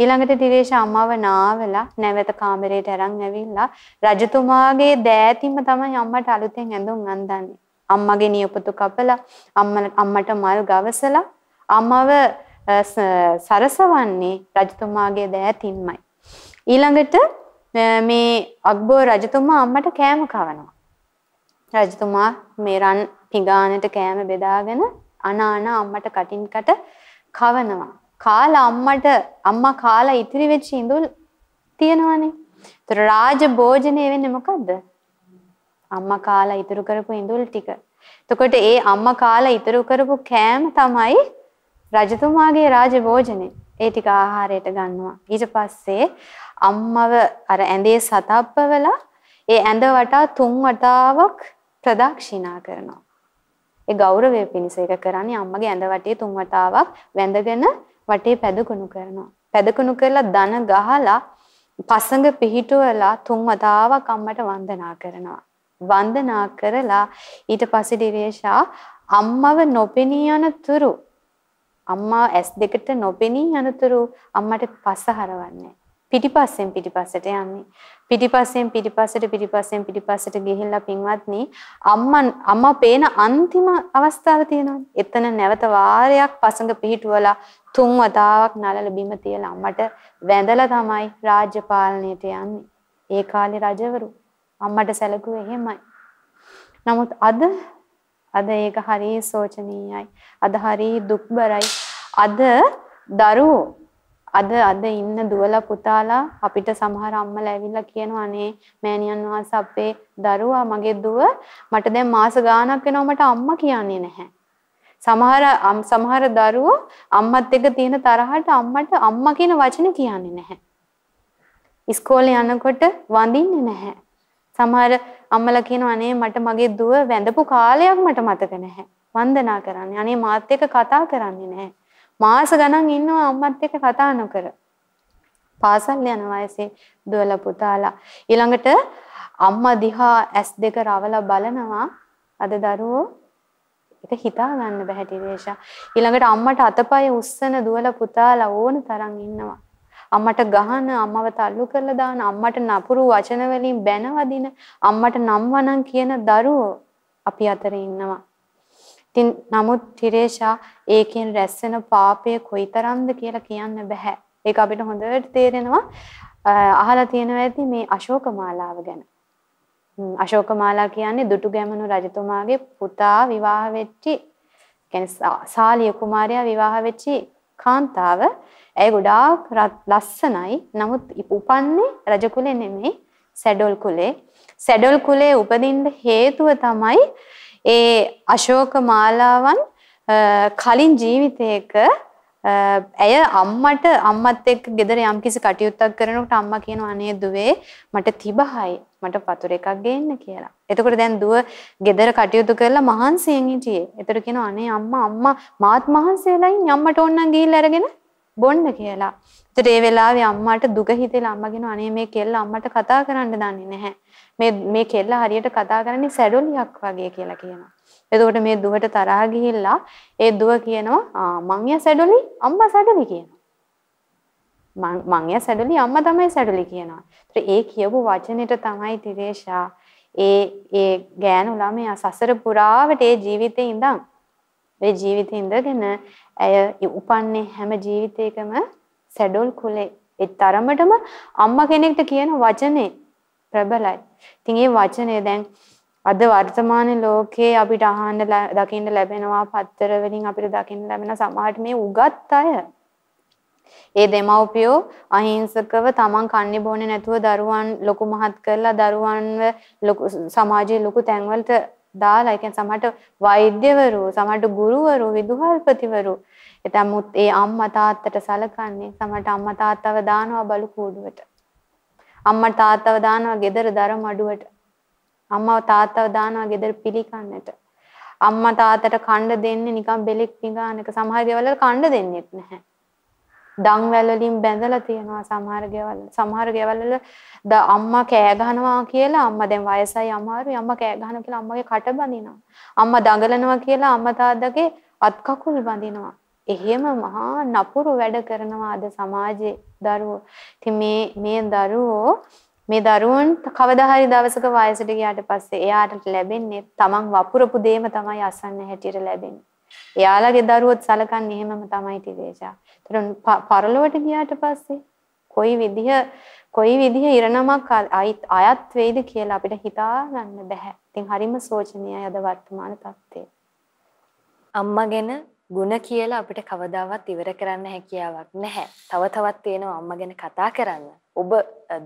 ඊළඟට දිවේශ අම්මව නාවලා නැවත කාමරයට අරන් ඇවිල්ලා රජතුමාගේ දෑතින්ම තමයි අම්මට අලුතෙන් ඇඳුම් අඳන්නේ. අම්මගේ නියපොතු කපලා අම්මට මල් ගවසලා අම්මව සරසවන්නේ රජතුමාගේ දෑතින්මයි. ඊළඟට මේ අක්බෝ රජතුමා අම්මට කෑම කවනවා. රජතුමා මේ රන් පිඟානට කෑම බෙදාගෙන අනාන අම්මට කටින් කට කවනවා. කාලා අම්මට අම්මා කාලා ඉතිරි වෙච්ච ඉඳුල් තියෙනවනේ. ඒතර රාජ භෝජනේ වෙන්නේ මොකද්ද? අම්මා කාලා ඉතුරු කරපු ඉඳුල් ටික. එතකොට ඒ අම්මා කාලා ඉතුරු කරපු කෑම තමයි රජතුමාගේ රාජ භෝජනේ. ඒ ටික ආහාරයට ගන්නවා. ඊට පස්සේ අම්මව අර ඇඳේ සතප්පවලා ඒ ඇඳ වටා තුන් වතාවක් ප්‍රදක්ෂිනා කරනවා. ඒ ගෞරවය පිණිස ඒක කරන්නේ අම්මගේ ඇඳ වටේ තුන් වතාවක් වැඳගෙන වටේ පැදකුණු කරනවා. පැදකුණු කරලා දන ගහලා පසඟ පිහිටුවලා තුන් වතාවක් අම්මට වන්දනා කරනවා. වන්දනා කරලා ඊට පස්සේ දිවේශා අම්මව නොපෙනී යනතුරු අම්මා ඇස් දෙකට නොපෙනී යනතුරු අම්මට පස හරවන්නේ. පිටිපස්සෙන් පිටිපස්සට යන්නේ. පිටිපස්සෙන් පිටිපස්සට පිටිපස්සෙන් පිටිපස්සට ගිහිල්ලා පින්වත්නි අම්මා අම්මා පේන අන්තිම අවස්ථාව තියෙනවා. එතන නැවත වාරයක් පසඟ පිහිටුවලා තුන් වතාවක් නලල බිම තියලා අම්මට වැඳලා තමයි රාජ්‍ය පාලනයට යන්නේ. ඒ කාලේ රජවරු අම්මට සැලකුවේ එහෙමයි. නමුත් අද අද ඒක හරිය සෝචනීයයි. අද හරිය දුක්බරයි. අද දරුවෝ අද අද ඉන්න දුවලා පුතාලා අපිට සමහර අම්මලා ඇවිල්ලා කියනවා අනේ මෑණියන් වහන්සේ අපේ දරුවා මගේ දුව මට දැන් මාස ගාණක් වෙනවා මට අම්මා කියන්නේ නැහැ. සමහර සමහර දරුවෝ අම්මත් එක්ක තියෙන තරහට අම්මට අම්මා කියන වචනේ කියන්නේ නැහැ. ඉස්කෝලේ යනකොට වඳින්නේ නැහැ. සමහර අම්මලා කියනවා අනේ මට මගේ දුව වැඳපු කාලයක් මට මතක නැහැ. වන්දනා කරන්නේ. අනේ මාත් එක්ක කතා කරන්නේ නැහැ. මාස ගණන් ඉන්නවා අම්මත් එක්ක කතා නොකර. පාසල් යන වයසේ දුවලා පුතාලා. ඊළඟට අම්මා දිහා ඇස් දෙක රවලා බලනවා. අද දරුවෝ ඒක හිතා ගන්න බෑ ටිරේෂා ඊළඟට අම්මට අතපය උස්සන දුවලා පුතාලා ඕන තරම් ඉන්නවා. අම්මට ගහන අම්මව තල්ලු කරලා දාන අම්මට නපුරු වචන වලින් බැනවදින අම්මට නම් වණන් කියන දරුවෝ අපි අතරේ ඉන්නවා. ඉතින් නමුත් තිරේෂා ඒකෙන් රැස්සෙන පාපය කොයිතරම්ද කියලා කියන්න බෑ. ඒක අපිට හොඳට තේරෙනවා. අහලා තියෙනවා ඇති මේ අශෝක මාලාව ගැන. අශෝක මාලා කියන්නේ දුටුගැමුණු රජතුමාගේ පුතා විවාහ වෙච්චි කියන්නේ සාලිය කුමාරයා විවාහ වෙච්චි කාන්තාව. ඇය ගොඩාක් ලස්සනයි. නමුත් උපන්නේ රජ කුලේ නෙමෙයි සැඩොල් කුලේ. සැඩොල් කුලේ උපදින්න හේතුව තමයි ඒ අශෝක මාලාවන් කලින් ජීවිතයක ඇය අම්මට අම්මත් එක්ක ගෙදර යම්කිසි කටයුත්තක් කරනකොට අම්මා කියනවා අනේ දුවේ මට තිබහයි මට වතුර එකක් ගේන්න කියලා. එතකොට දැන් දුව ගෙදර කටයුතු කරලා මහන්සියෙන් හිටියේ. එතකොට කියනවා අනේ අම්මා අම්මා මාත් මහන්සි වෙලා ඉන්නේ අම්මට ඕනනම් ගිහිල්ලා අරගෙන බොන්න කියලා. ඒතර ඒ වෙලාවේ අම්මාට දුක හිතෙලා අම්මා කියනවා අනේ මේ කෙල්ල අම්මට කතා කරන්න දන්නේ නැහැ. මේ මේ කෙල්ල හරියට කතා කරන්නේ සැඩොලියක් වගේ කියලා කියනවා. එතකොට මේ දුවට තරහා ගිහිල්ලා ඒ දුව කියනවා ආ මං ය සැඩොලි අම්මා සැඩොලි කියනවා. මං මං ය සැඩොලි අම්මා තමයි සැඩොලි කියනවා. ඒ කියපු වචනෙට තමයි තිරේෂා ඒ ඒ ගෑනු ළමයා සසර පුරාවට ඒ ජීවිතේ ඉඳන් ඒ ජීවිතේ ඉඳගෙන ඇය උපන්නේ හැම ජීවිතයකම සැඩොල් කුලේ ඒ තරමටම අම්මා කෙනෙක්ට කියන වචනේ ප්‍රබලයි. ඉතින් මේ වචනේ දැන් අද වර්තමාන ලෝකේ අපිට අහන්න දකින්න ලැබෙනවා පත්තර වලින් අපිට දකින්න ලැබෙන සමහරට මේ උගත් අය ඒ දෙමව්පියෝ අහිංසකව තමන් කන්නේ බොන්නේ නැතුව දරුවන් ලොකු මහත් කරලා දරුවන්ව ලොකු සමාජයේ ලොකු තැන්වලට දාලා ඒ කියන්නේ සමහරට වෛද්‍යවරු, සමහරට ගුරුවරු, විදුහල්පතිවරු එතමුත් ඒ අම්මා තාත්තට සලකන්නේ සමහරට අම්මා තාත්තව දානවා බලු කූඩුවට. අම්මා තාත්තව දානවා ගෙදර දර මඩුවට. අම්මා තාත්තව දානවා ගෙදර පිළිකන්නට. අම්මා තාත්තට කණ්ඩ දෙන්නේ නිකන් බෙලෙක් පිඟානක සමහර ගෙවල් වල කණ්ඩ දෙන්නෙත් නැහැ. දන් වැල් වලින් බැඳලා තියෙනවා සමහර ගෙවල්. සමහර ගෙවල් වල අම්මා කෑ ගහනවා කියලා අම්මා දැන් වයසයි අමාරුයි අම්මා කෑ ගහනවා කියලා අම්මගේ කට බඳිනවා. අම්මා දඟලනවා කියලා අම්මා තාත්තගේ අත් කකුල් බඳිනවා. එහෙම මහා නපුරු වැඩ කරනවා අද සමාජයේ දරුවෝ. ඉතින් මේ මේ දරුවෝ මේ දරුවන්ට කවදා හරි දවසක වයසට ගියාට පස්සේ එයාට ලැබෙන්නේ තමන් වපුරපු දේම තමයි අසන්න හැටියට ලැබෙන්නේ. එයාලගේ දරුවොත් සලකන්නේ එහෙමම තමයි ටිරේෂා. ඒතර පරලොවට ගියාට පස්සේ කොයි විදිහ කොයි විදිහ ඉරණමක් අයත් වෙයිද කියලා අපිට හිතා ගන්න බෑ. ඉතින් හරිම සෝචනීයයි අද වර්තමාන තත්ත්වය. අම්මා ගැන ಗುಣ කියලා අපිට කවදාවත් ඉවර කරන්න හැකියාවක් නැහැ. තව තවත් තියෙනවා අම්මා ගැන කතා කරන්න. ඔබ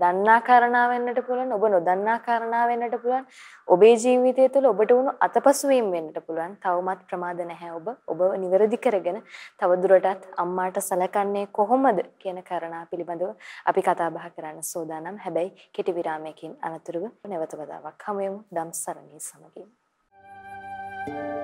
දන්නා කාරණා වෙන්නට පුළුවන්, ඔබ නොදන්නා කාරණා වෙන්නට පුළුවන්. ඔබේ ජීවිතය තුළ ඔබට වුණු අතපසුවීම් වෙන්නට පුළුවන්. තවමත් ප්‍රමාද නැහැ ඔබ. ඔබ නිවැරදි කරගෙන තවදුරටත් අම්මාට සලකන්නේ කොහොමද කියන කාරණා පිළිබඳව අපි කතා බහ කරන්න සූදානම්. හැබැයි කෙටි විරාමයකින් අනතුරුව නැවත වතාවක් හමු වෙමු ධම්සරණී සමගින්. Thank you.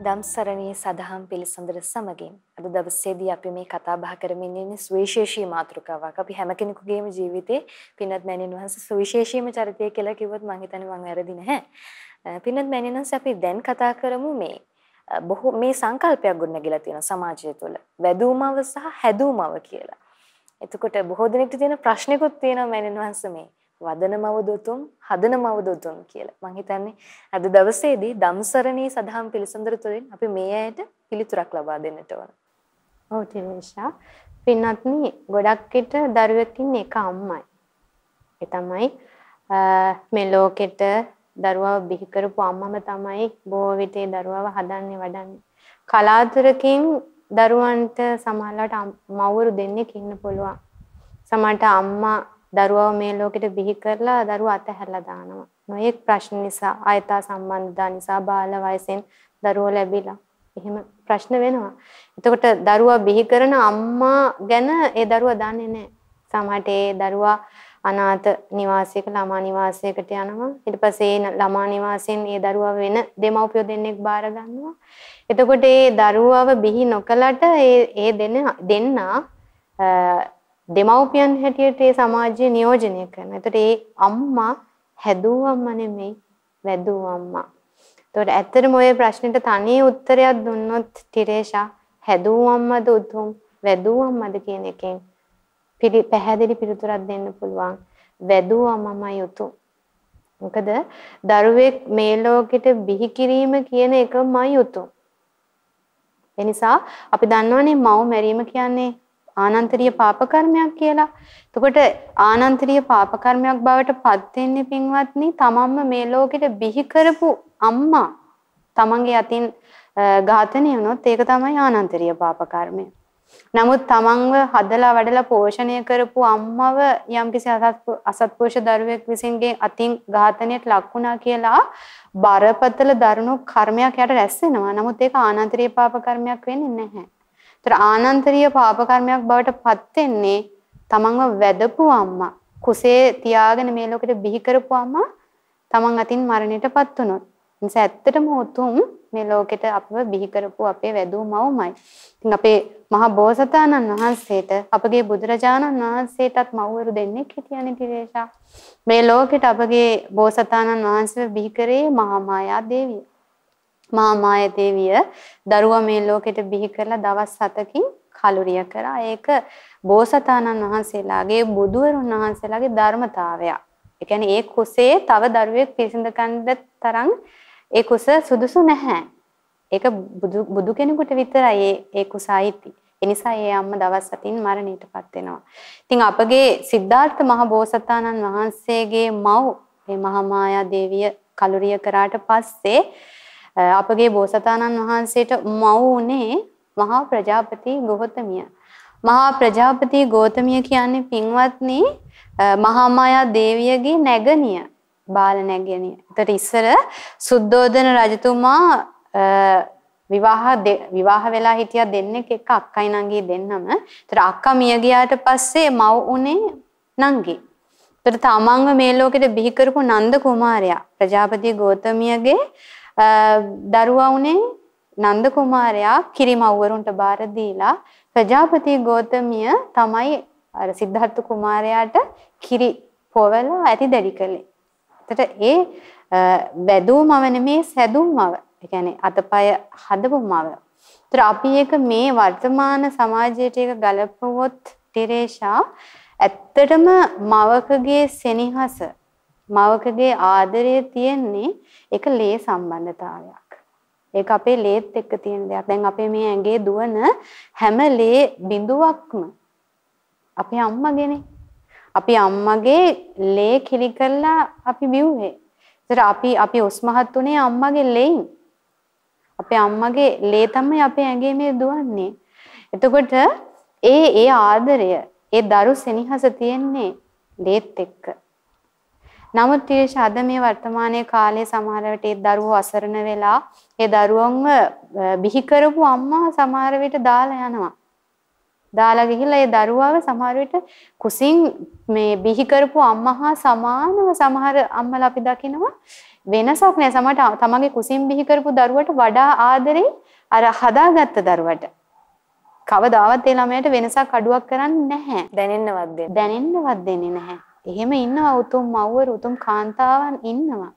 ධම්සරණී සදහම් පිළිසඳර සමගින් අද දවසේදී අපි මේ කතා බහ කරමින් ඉන්නේ සුවිශේෂී මාතෘකාවක්. අපි හැම කෙනෙකුගේම ජීවිතේ පින්වත් මෑණින් වහන්සේ සුවිශේෂීම චරිතය කියලා කිව්වොත් මම හිතන්නේ මම වැරදි නැහැ. පින්වත් මෑණින් වහන්සේ අපි දැන් කතා කරමු මේ බොහෝ මේ සංකල්පයක් ගොඩනගලා තියෙන සමාජය තුළ වැදූමව සහ හැදූමව කියලා. එතකොට බොහෝ දෙනෙක්ට තියෙන ප්‍රශ්නිකුත් තියෙනවා මෑණින් වහන්සේ මේ වදනමව දොතුම් හදනමව දොතුම් කියලා. මම හිතන්නේ අද දවසේදී ධම්සරණී සදහම් පිළිසඳර තුළින් අපි මේ ඇයට පිළිතුරක් ලබා දෙන්නට ඕන. ඔව් තිරේෂා. පින්වත්නි ගොඩක් විට දරුවෙක් ඉන්නේ එක අම්මයි. ඒ තමයි මේ ලෝකෙට දරුවව බිහි කරපු අම්මම තමයි බොහෝ විට ඒ දරුවව හදන්නේ වඩන්නේ. කලාතුරකින් දරුවන්ට සමහරවිට මව්වරු දෙන්නෙක් ඉන්න පුළුවන්. සමහරට අම්මා දරුවව මේ ලෝකෙට බිහි කරලා දරුවා අතහැරලා දානවා. නොයෙක් ප්‍රශ්න නිසා ආයතා සම්බන්ධතා නිසා බාල වයසෙන් දරුවෝ ලැබිලා එහෙම ප්‍රශ්න වෙනවා. එතකොට දරුවා බිහි කරන අම්මා ගැන ඒ දරුවා දන්නේ නැහැ. සමහරට ඒ දරුවා අනාථ නිවාසයක ළමා නිවාසයකට යනවා. ඊට පස්සේ ඒ ළමා නිවාසයෙන් ඒ දරුවා වෙන දෙමව්පියෝ දෙන්නෙක් බාර ගන්නවා. එතකොට ඒ දරුවව බිහි නොකලට ඒ ඒ දෙන්න දෙන්නා දෙමව්පියන් හැටියට ඒ සමාජය නියෝජනය කරනවා. එතකොට ඒ අම්මා හැදූ අම්මා නෙමෙයි වැදූ අම්මා. එතකොට ඇත්තටම ওই ප්‍රශ්නෙට තනිය උත්තරයක් දුන්නොත් තිරේෂා හැදූ අම්මද උතුම් වැදූ අම්මද කියන එකෙන් පැහැදිලි පිළිතුරක් දෙන්න පුළුවන්. වැදූ අම්මමයි උතුම්. මොකද දරුවෙක් මේ ලෝකෙට බිහි කිරීම කියන එකමයි උතුම්. එනිසා අපි දන්නවනේ මව් මැරීම කියන්නේ ආනන්තරීය පාප කර්මයක් කියලා. එතකොට ආනන්තරීය පාප කර්මයක් බවට පත් වෙන්නේ පින්වත්නි තමන්ම මේ ලෝකෙට බිහි කරපු අම්මා තමන්ගේ අතින් ඝාතනය වුණොත් ඒක තමයි ආනන්තරීය පාප කර්මය. නමුත් තමන්ව හදලා වැඩලා පෝෂණය කරපු අම්මව යම්කිසි අසත්පුරුෂ දරුවෙක් විසින්ගේ අතින් ඝාතනයට ලක් වුණා කියලා බරපතල දරුණු කර්මයක් යට රැස් වෙනවා. නමුත් ඒක ආනන්තරීය පාප කර්මයක් වෙන්නේ නැහැ. ඒතර ආනන්තරීය පාප කර්මයක් බවට පත් වෙන්නේ තමන්ව වැදපු අම්මා කුසේ තියාගෙන මේ ලෝකෙට බිහි කරපු අම්මා තමන් අතින් මරණයටපත් වුණොත්. නිසා ඇත්තටම උතුම් මේ ලෝකෙට අපව බිහි කරපු අපේ වැදූ මව්මයි. ඉතින් අපේ මහා බෝසතාණන් වහන්සේට අපගේ බුදුරජාණන් වහන්සේටත් මව්වරු දෙන්නෙක් හිටියනේ තිරේෂා. මේ ලෝකෙට අපගේ බෝසතාණන් වහන්සේව බිහි කරේ මහා මායා දේවිය. මහා මාය දේවිය දරුවා මේ ලෝකෙට බිහි කරලා දවස් 7කින් කලුරිය කරා. ඒක බෝසතාණන් වහන්සේලාගේ බුදුවරුන් වහන්සේලාගේ ධර්මතාවයක්. ඒ කියන්නේ ඒ කුසේ තව දරුවෙක් පිරිසිඳ ගන්න තරම් ඒ කුස සුදුසු නැහැ. ඒක බුදු බුදු කෙනෙකුට විතරයි ඒ ඒ කුස අයිති. ඒ නිසා ඒ අම්මා දවස් 7න් මරණයටපත් වෙනවා. ඉතින් අපගේ සිද්ධාර්ථ මහ බෝසතාණන් වහන්සේගේ මව් මේ මහා මායා දේවිය කලුරිය කරාට පස්සේ අපගේ බෝසතාණන් වහන්සේට මව් උනේ මහා ප්‍රජාපති ගෞතමිය. මහා ප්‍රජාපති ගෞතමිය කියන්නේ පින්වත්නි මහා මායා දේවියගේ නැගණිය. බාල නැගණිය. ඒතර ඉස්සර සුද්ධෝදන රජතුමා විවාහ විවාහ වෙලා හිටියා දෙන්නෙක් එක අක්කයි නංගි දෙන්නම. ඒතර අක්කා මිය ගියාට පස්සේ මව් උනේ නංගි. ඒතර තමන්ව මේ ලෝකෙට බිහි කරපු නන්ද කුමාරයා ප්‍රජාපති ගෞතමියගේ දරුවා උනේ නන්ද කුමාරයා කිරිමව්වරුන්ට බාර දීලා ප්‍රජාපති ගෞතමිය තමයි අර සිද්ධාර්ථ කුමාරයාට කිරි පොවලා ඇති දැඩි කළේ. එතට ඒ වැදූ මව නෙමේ සැදූ මව. ඒ කියන්නේ අතපය හදපු මව. ඒතර අපි ඒක මේ වර්තමාන සමාජයට ඒක ගලපුවොත් ටිරේෂා ඇත්තටම මවකගේ සෙනෙහස මවකගේ ආදරය තියෙන්නේ ඒක ලේ සම්බන්ධතාවයක්. ඒක අපේ ලේත් එක්ක තියෙන දෙයක්. දැන් අපේ මේ ඇඟේ දුවන හැම ලේ බිඳුවක්ම අපේ අම්මගේනේ. අපි අම්මගේ ලේ කිලි කරලා අපි බිව්වේ. ඒතර අපි අපි උස්මහත් උනේ අම්මගේ ලේයින්. අපේ අම්මගේ ලේ තමයි අපේ ඇඟේ මේ දුවන්නේ. එතකොට ඒ ඒ ආදරය, ඒ දරු සෙනෙහස තියෙන්නේ ලේත් එක්ක. නමුත් ටිරේෂ අද මේ වර්තමානයේ කාලේ සමහර විට ඒ දරුවෝ අසරණ වෙලා ඒ දරුවන්ව බිහි කරපු අම්මා සමහර විට දාලා යනවා. දාලා ගිහිල්ලා ඒ දරුවාව සමහර විට කුසින් මේ බිහි කරපු අම්මා හා සමානව සමහර අම්මලා අපි දකිනවා. වෙනසක් නෑ. සමහරට තමන්ගේ කුසින් බිහි කරපු දරුවට වඩා ආදරේ අර හදාගත්ත දරුවට. කවදාවත් ඒ ළමයට වෙනසක් අඩුවක් කරන්නේ නැහැ. දැනෙන්නවත් දෙන්නේ දැනෙන්නවත් දෙන්නේ නැහැ එහෙම ඉන්නවා උතුම් මව්වරු උතුම් කාන්තාවන් ඉන්නවා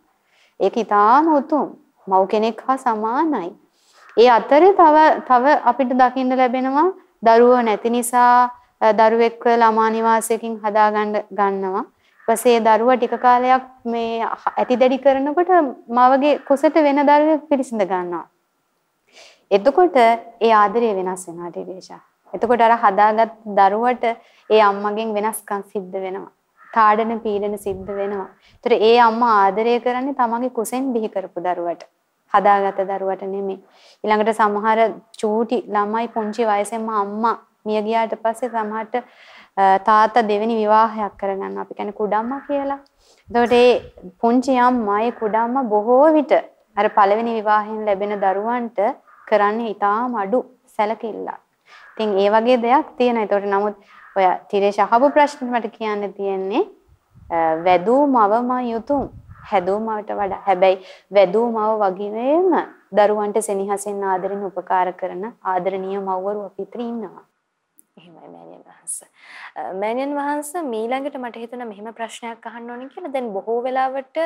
ඒක ඊටාම උතුම් මව් කෙනෙක් හා සමානයි ඒ අතරේ තව තව අපිට දකින්න ලැබෙනවා දරුවෝ නැති නිසා දරුවෙක්ව ළමා නිවාසයකින් හදාගන්න ගන්නවා. ඊපස්සේ දරුවා ටික කාලයක් මේ ඇතිදැඩි කරනකොට මවගේ කුසට වෙන දරුවෙක් පිළිසිඳ ගන්නවා. එතකොට ඒ ආදරය වෙනස් වෙනවා ටිකේෂා. එතකොට අර හදාගත් දරුවට ඒ අම්මගෙන් වෙනස්කම් සිද්ධ වෙනවා. තාඩන පීඩන සිද්ධ වෙනවා. ඒතර ඒ අම්මා ආදරය කරන්නේ තමන්ගේ කුසෙන් බිහි කරපු දරුවට. හදාගත්ත දරුවට නෙමෙයි. ඊළඟට සමහර චූටි ළමයි පුංචි වයසෙන්ම අම්මා මිය ගියාට පස්සේ සමහරට තාත්තා දෙවෙනි විවාහයක් කරගන්න අපි කියන්නේ කුඩම්මා කියලා. එතකොට ඒ පුංචි අම්මා ඒ කුඩම්මා බොහෝ විට අර පළවෙනි විවාහයෙන් ලැබෙන දරුවන්ට කරන්නේ ඊටාම අඩු සැලකිල්ලක්. ඉතින් ඒ වගේ දෙයක් තියෙනවා. ඒතකොට නමුත් ඔය තිරේෂ අහපු ප්‍රශ්නෙට මට කියන්න තියෙන්නේ වැදූ මවම යුතුය හැදූ මවට වඩා. හැබැයි වැදූ මව වගේම දරුවන්ට සෙනෙහසෙන් ආදරෙන් උපකාර කරන ආදරණීය මව්වරු අපිට ඉන්නවා. එහෙමයි මෑණියන් වහන්සේ. මෑණියන් වහන්සේ මීළඟට මට හිතුණා මෙහෙම ප්‍රශ්නයක් අහන්න ඕනේ කියලා. දැන් බොහෝ වෙලාවට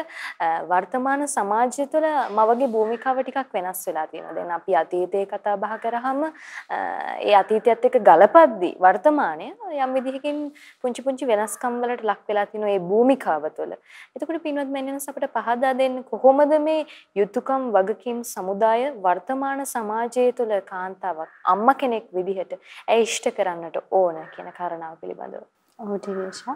වර්තමාන සමාජය තුළ මවගේ භූමිකාව ටිකක් වෙනස් වෙලා තියෙනවා. දැන් අපි අතීතයේ කතා බහ කරාම ඒ අතීතයත් එක්ක ගලපද්දී වර්තමානය යම් විදිහකින් පුංචි පුංචි වෙනස්කම් වලට ලක් වෙලා තියෙනවා මේ භූමිකාව තුළ. එතකොට පින්වත් මෑණියන් අපිට පහදා දෙන්න කොහොමද මේ යුතුයකම් වගකීම් සමුදාය වර්තමාන සමාජය තුළ කාන්තාවක් අම්මා කෙනෙක් විදිහට ඇයි ඉෂ්ට කරන්නේ කරන්නට ඕන කියන කාරණාව පිළිබඳව. ඔව් ටිරේෂා.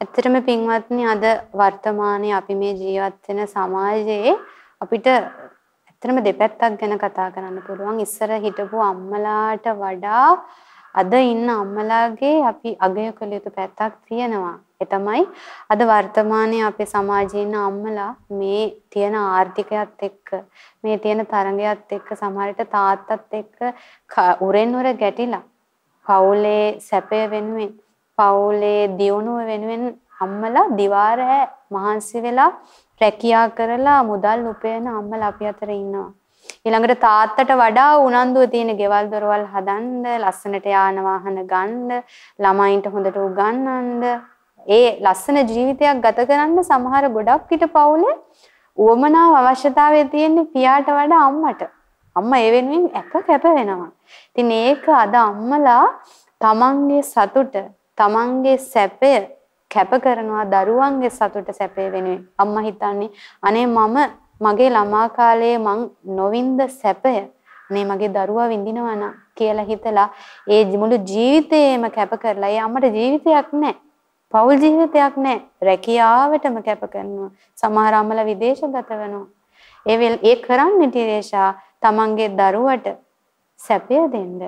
ඇත්තටම පින්වත්නි අද වර්තමානයේ අපි මේ ජීවත් වෙන සමාජයේ අපිට ඇත්තටම දෙපැත්තක් ගැන කතා කරන්න පුළුවන්. ඉස්සර හිටපු අම්මලාට වඩා අද ඉන්න අම්මලාගේ අපි අගය කළ යුතු පැත්තක් තියෙනවා. ඒ තමයි අද වර්තමානයේ අපේ සමාජයේ ඉන්න අම්මලා මේ තියෙන ආර්ථිකයත් එක්ක මේ තියෙන තරඟයත් එක්ක සමහරට තාත්තත් එක්ක උරෙන් උර ගැටිලා පවුලේ සැපය වෙනුවෙන් පවුලේ දියුණුව වෙනුවෙන් අම්මලා දිවාරෑ මහන්සි වෙලා රැකියා කරලා මුදල් උපයන අම්මලා අපි අතර ඉන්නවා. ඊළඟට තාත්තට වඩා උනන්දුව තියෙන ගෙවල් දොරවල් හදන්න, ලස්සනට යාන වාහන ගන්න, ළමයින්ට හොඳට උගන්වන්න, ඒ ලස්සන ජීවිතයක් ගත කරන්න සමහර ගොඩක් පිට පවුලේ උවමනාව අවශ්‍යතාවය තියෙන්නේ පියාට වඩා අම්මට. අම්මා ඒ වෙනුවෙන් එක කැප වෙනවා. ඉතින් ඒක අද අම්මලා තමන්ගේ සතුට, තමන්ගේ සැපය කැප කරනවා දරුවන්ගේ සතුට සැපේ වෙනුවෙන්. අම්මා හිතන්නේ අනේ මම මගේ ළමා කාලයේ මං නොවින්ද සැපය, මේ මගේ දරුවා විඳිනවා නම් කියලා හිතලා ඒ මුළු ජීවිතේම කැප කරලා ඒ අම්මට ජීවිතයක් නැහැ. පෞල් ජීවිතයක් නැහැ. රැකියාවටම කැප කරනවා. සමහර අම්මලා විදේශගත වෙනවා. ඒ ඒ කරන්නේ ටිරේෂා තමන්ගේ දරුවට සැපය දෙන්න.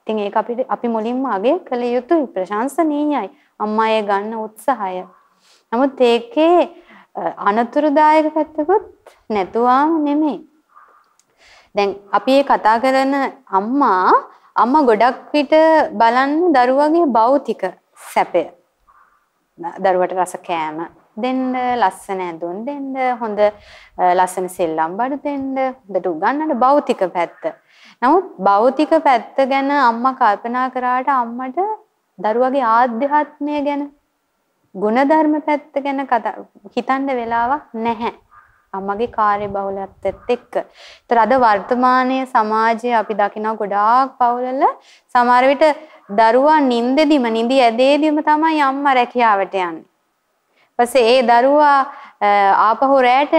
ඉතින් ඒක අපිට අපි මුලින්ම අගය කළ යුතුයි ප්‍රශංසනීයයි. අම්මා ඒ ගන්න උත්සාහය. නමුත් ඒකේ අනතුරුදායක පැත්තකුත් නැතුවාම නෙමෙයි. දැන් අපි මේ කතා කරන අම්මා අම්මා ගොඩක් විට බලන්නේ දරුවගේ භෞතික සැපය. දරුවට රස කෑම දෙන්න, ලස්සන ඇඳුම් දෙන්න, හොඳ ලස්සන සෙල්ලම් බඩු දෙන්න, හොඳට උගන්නන්න භෞතික පැත්ත. නමුත් භෞතික පැත්ත ගැන අම්මා කල්පනා කරාට අම්මට දරුවගේ ආධ්‍යාත්මය ගැන ගුණධර්ම පැත්ත ගැන කතා හිතන්න වෙලාවක් නැහැ. අම්මගේ කාර්යබහුලත්වයත් එක්ක. ඒතර අද වර්තමානයේ සමාජයේ අපි දකිනවා ගොඩාක් පවුලල සමහර විට දරුවා නිින්දෙදිම නිදි ඇදේදිම තමයි අම්මා රැකියාවට යන්නේ. ඊපස්සේ ඒ දරුවා ආපහු රැට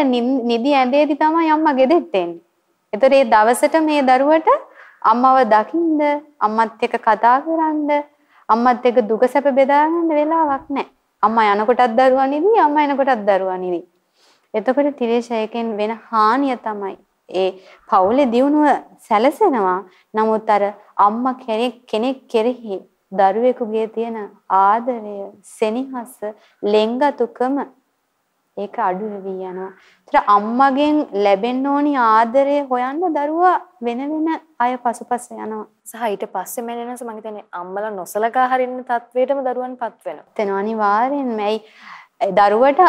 නිදි ඇදේදි තමයි අම්මා ගෙදෙට්ට එන්නේ. ඒතර ඒ දවසට මේ දරුවට අම්මව දකින්න, අම්මත් එක්ක කතා කරන්න, අම්මත් එක්ක දුක සැප බෙදා ගන්න වෙලාවක් නැහැ. අම්මා යනකොටත් දරුවා නිදි, අම්මා එනකොටත් දරුවා නිදි. එතකොට තිරේෂයකෙන් වෙන හානිය තමයි ඒ පවුලේ දියුණුව සැලසෙනවා. නමුත් අර අම්මා කෙනෙක් කෙනෙක් කෙරෙහි දරුවෙකුගේ තියෙන ආදරය, සෙනෙහස, ලෙන්ගතුකම ඒක අඩු වෙවි යනවා. ඒතර අම්මගෙන් ලැබෙන්න ඕනි ආදරය හොයන්න දරුවා වෙන වෙන අය පසුපස යනවා. සහ ඊට පස්සේ මැනෙනස මම හිතන්නේ අම්මලා නොසලකා හරින්න තත්වයටම දරුවන්පත් වෙනවා. එතන අනිවාර්යෙන්ම ඇයි දරුවට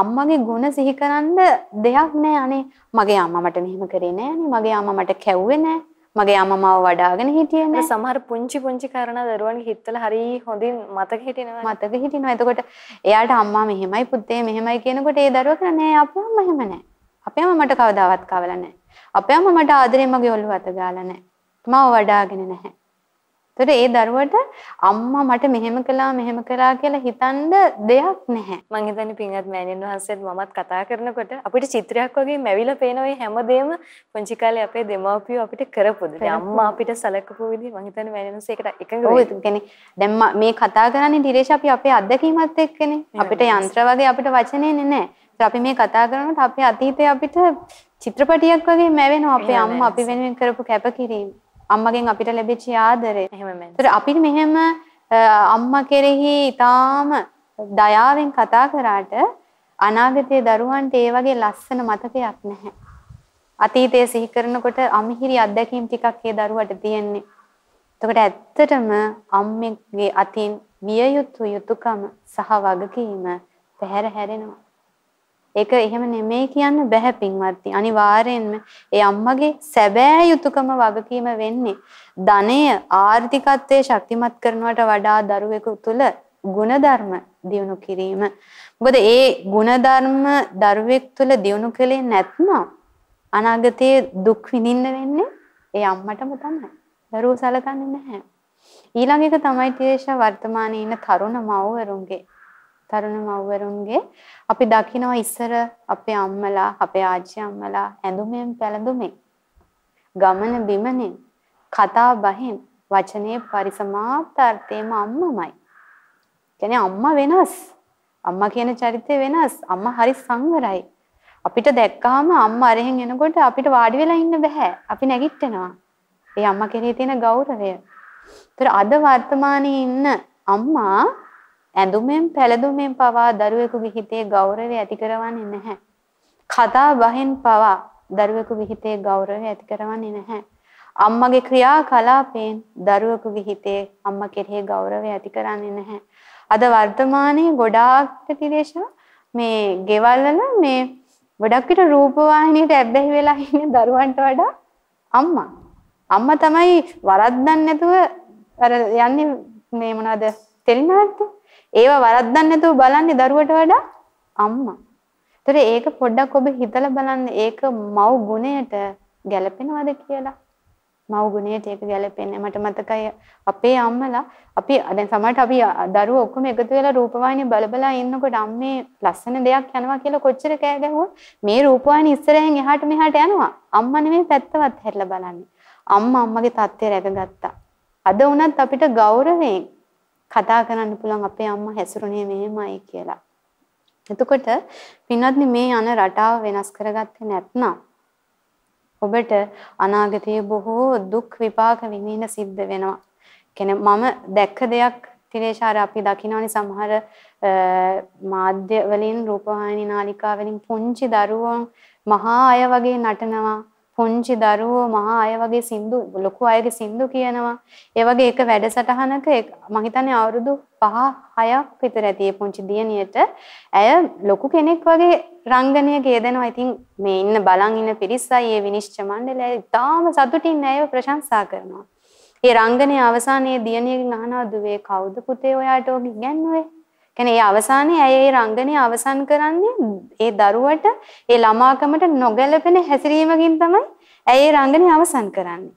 අම්මගේ ಗುಣ සිහි කරන්න දෙයක් නෑ අනේ මගේ අම්මා මට මෙහෙම කරේ නෑනේ මගේ අම්මා මට කැව්වේ නෑ මගේ අම්මා මාව වඩාගෙන හිටියේ නෑ. සමහර පුංචි පුංචි කාරණා දරුවන්ගේ හිතවල හරි හොඳින් මතක හිටිනවා මතක හිටිනවා. එතකොට එයාට අම්මා මෙහෙමයි පුතේ මෙහෙමයි කියනකොට ඒ දරුවා කියන්නේ නෑ අපේ අම්මා එහෙම නෑ. අපේ අම්මා මට කවදාවත් කවලා නෑ. අපේ අම්මා මට ආදරේ මගේ ඔළුව අත ගාලා නෑ. මාව වඩාගෙන නැහැ ඒතර ඒ දරුවට අම්මා මට මෙහෙම කළා මෙහෙම කළා කියලා හිතන්න දෙයක් නැහැ. මං හිතන්නේ පින්වත් මෑණියන් වහන්සේත් මමත් කතා කරනකොට අපිට චිත්‍රයක් වගේ මැවිලා පේන ওই හැමදේම පුංචි කාලේ අපේ දෙමව්පියෝ අපිට කරපොද. දැන් අම්මා අපිට සලකපු විදිහ මං හිතන්නේ මෑණියන් වහන්සේ ඒකට එකඟ වෙයි. ඔව් ඒ දැන් මේ කතා කරන්නේ ඩිරේෂ අපි අපේ අත්දැකීමත් එක්කනේ. අපිට යන්ත්‍ර වගේ අපිට වචනේ නෑ. අපි මේ කතා කරනකොට අපේ අතීතයේ අපිට චිත්‍රපටියක් වගේ මැවෙනවා අපේ අම්මා අපි වෙනුවෙන් කරපු කැපකිරීම. අම්මගෙන් අපිට ලැබිච්ච ආදරය. එහෙමයි. ඒතර අපිට මෙහෙම අම්මා කෙරෙහි ඊටාම දයාවෙන් කතා කරාට අනාගතයේ දරුවන්ට ඒ වගේ ලස්සන මතකයක් නැහැ. අතීතයේ සිහි කරනකොට අමිහිරි අත්දැකීම් ටිකක් ඒ දරුවට තියෙන්නේ. එතකොට ඇත්තටම අම්මගේ අතින් විය යුතු යුතුයකම සහ වගකීම පැහැර හැරෙනවා. ඒක එහෙම නෙමෙයි කියන්න බෑ පින්වත්නි. අනිවාර්යෙන්ම ඒ අම්මගේ සැබෑ යුතුයකම වගකීම වෙන්නේ ධනය ආර්ථිකත්වයේ ශක්තිමත් කරනවට වඩා දරුවෙකු තුළ ಗುಣධර්ම දියුණු කිරීම. මොකද ඒ ಗುಣධර්ම දරුවෙක් තුළ දියුණු කලේ නැත්නම් අනාගතයේ දුක් විඳින්න වෙන්නේ ඒ අම්මටම තමයි. දරුවෝ සලකන්නේ නැහැ. ඊළඟ එක තමයි තේෂා වර්තමානයේ ඉන්න තරුණ මව්වරුන්ගේ තරුණ මව්වරුන්ගේ අපි දකිනවා ඉස්සර අපේ අම්මලා අපේ ආච්චි අම්මලා ඇඳුමෙන් පැළඳුමෙන් ගමන බිමනේ කතා බහෙන් වචනේ පරිසමාප්ත අර්ථයම අම්මමයි. කියන්නේ අම්මා වෙනස්. අම්මා කියන චරිතය වෙනස්. අම්මා හරි සංවරයි. අපිට දැක්කාම අම්මා අරහෙන් එනකොට අපිට වාඩි වෙලා ඉන්න බෑ. අපි නැගිටිනවා. ඒ අම්මා කෙරෙහි තියෙන ගෞරවය. ඒතර අද වර්තමානයේ ඉන්න අම්මා ඇඳුමෙන් පැළඳුමෙන් පවා දරුවෙකුගේ හිතේ ගෞරවය ඇති කරවන්නේ නැහැ. කතා බහෙන් පවා දරුවෙකුගේ හිතේ ගෞරවය ඇති කරවන්නේ නැහැ. අම්මගේ ක්‍රියාකලාපයෙන් දරුවෙකුගේ හිතේ අම්මා කෙරෙහි ගෞරවය ඇති කරන්නේ නැහැ. අද වර්තමානයේ ගොඩාක් තිරේෂ මේ ගෙවල් වල මේ ගොඩක් විට රූපවාහිනියට ඇබ්බැහි වෙලා ඉන්න දරුවන්ට වඩා අම්මා. අම්මා තමයි වරද්දන්නේ නැතුව අර යන්නේ මේ මොනවද තෙලිනාට්ටු ඒවා වරද්දන්න නැතුව බලන්නේ දරුවට වඩා අම්මා. ඒතර ඒක පොඩ්ඩක් ඔබ හිතලා බලන්න ඒක මව් ගුණයට ගැලපෙනවද කියලා. මව් ගුණයට ඒක ගැලපෙන්නේ මට මතකයි අපේ අම්මලා අපි දැන් සමහරට අපි දරුවෝ ඔක්කොම එකතු වෙලා රූපවාහිනිය බල බලා ඉන්නකොට අම්මේ ලස්සන දෙයක් යනවා කියලා කොච්චර කෑ ගැහුවා මේ රූපවාහිනිය ඉස්සරහෙන් එහාට මෙහාට යනවා අම්මා නෙමෙයි පැත්තවත් හැරිලා බලන්නේ අම්මා අම්මගේ තත්ත්වය රැකගත්තා. අද වුණත් අපිට ගෞරවයෙන් කතා කරන්න පුළුවන් අපේ අම්මා හැසිරුණේ මෙහෙමයි කියලා. එතකොට පින්වත්නි මේ යන රටාව වෙනස් කරගත්තේ නැත්නම් ඔබට අනාගතයේ බොහෝ දුක් විපාක විඳින්න සිද්ධ වෙනවා. කියන්නේ මම දැක්ක දෙයක් තිරේෂාර අපි දකින්නවනේ සමහර මාධ්‍ය වලින් රූපවාහිනී නාලිකා වලින් පුංචි දරුවෝ මහා අය වගේ නටනවා පුංචි දරුවෝ මහා අය වගේ සින්දු ලොකු අයගේ සින්දු කියනවා. ඒ වගේ එක වැඩසටහනක මම හිතන්නේ අවුරුදු 5 6ක් විතර ඇති මේ පුංචි දියණියට ඇය ලොකු කෙනෙක් වගේ රංගනයක යෙදෙනවා. ඉතින් මේ ඉන්න බලන් ඉන්න පිරිසයි මේ විනිශ්චය මණ්ඩලය ඉතාම සතුටින් ඇයව ප්‍රශංසා කරනවා. ඒ රංගනයේ අවසානයේ දියණියගෙන් අහනවා දුවේ කවුද පුතේ ඔයාට ඔක ඉගැන්නුවේ? කියන්නේ ඒ අවසානයේ ඇය ඒ රංගනය අවසන් කරන්නේ ඒ දරුවට ඒ ළමාකමට නොගැලපෙන හැසිරීමකින් තමයි ඇය ඒ රංගනය අවසන් කරන්නේ.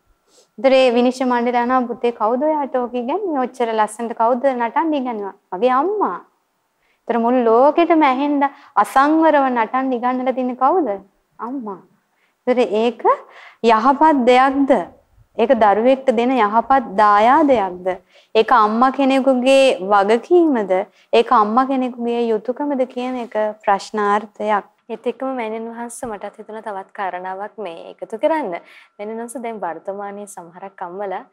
ඒතර ඒ විනිශ්චය මණ්ඩලය අහනවා පුතේ කවුද ඔයාට ඕක ඉගන්නේ? ඔච්චර ලස්සනට කවුද නටන්න ඉගන්නවා? මගේ අම්මා. ඒතර මුළු ලෝකෙටම ඇහෙන්න අසංවරව නටන්න ඉගන්නලා තින්නේ කවුද? අම්මා. ඒතර ඒක යහපත් දෙයක්ද? ඒක දරුවෙක්ට දෙන යහපත් දායාදයක්ද? ඒක අම්මා කෙනෙකුගේ වගකීමද? ඒක අම්මා කෙනෙකුගේ යුතුයකමද කියන එක ප්‍රශ්නාර්ථයක්. ඒත් එක්කම මෑණියන් වහන්සේ මටත් හිතුණා තවත් කාරණාවක් මේ එකතු කරන්න. මෑණියන් වහන්සේ දැන් වර්තමානයේ සමහරක් අම්මලා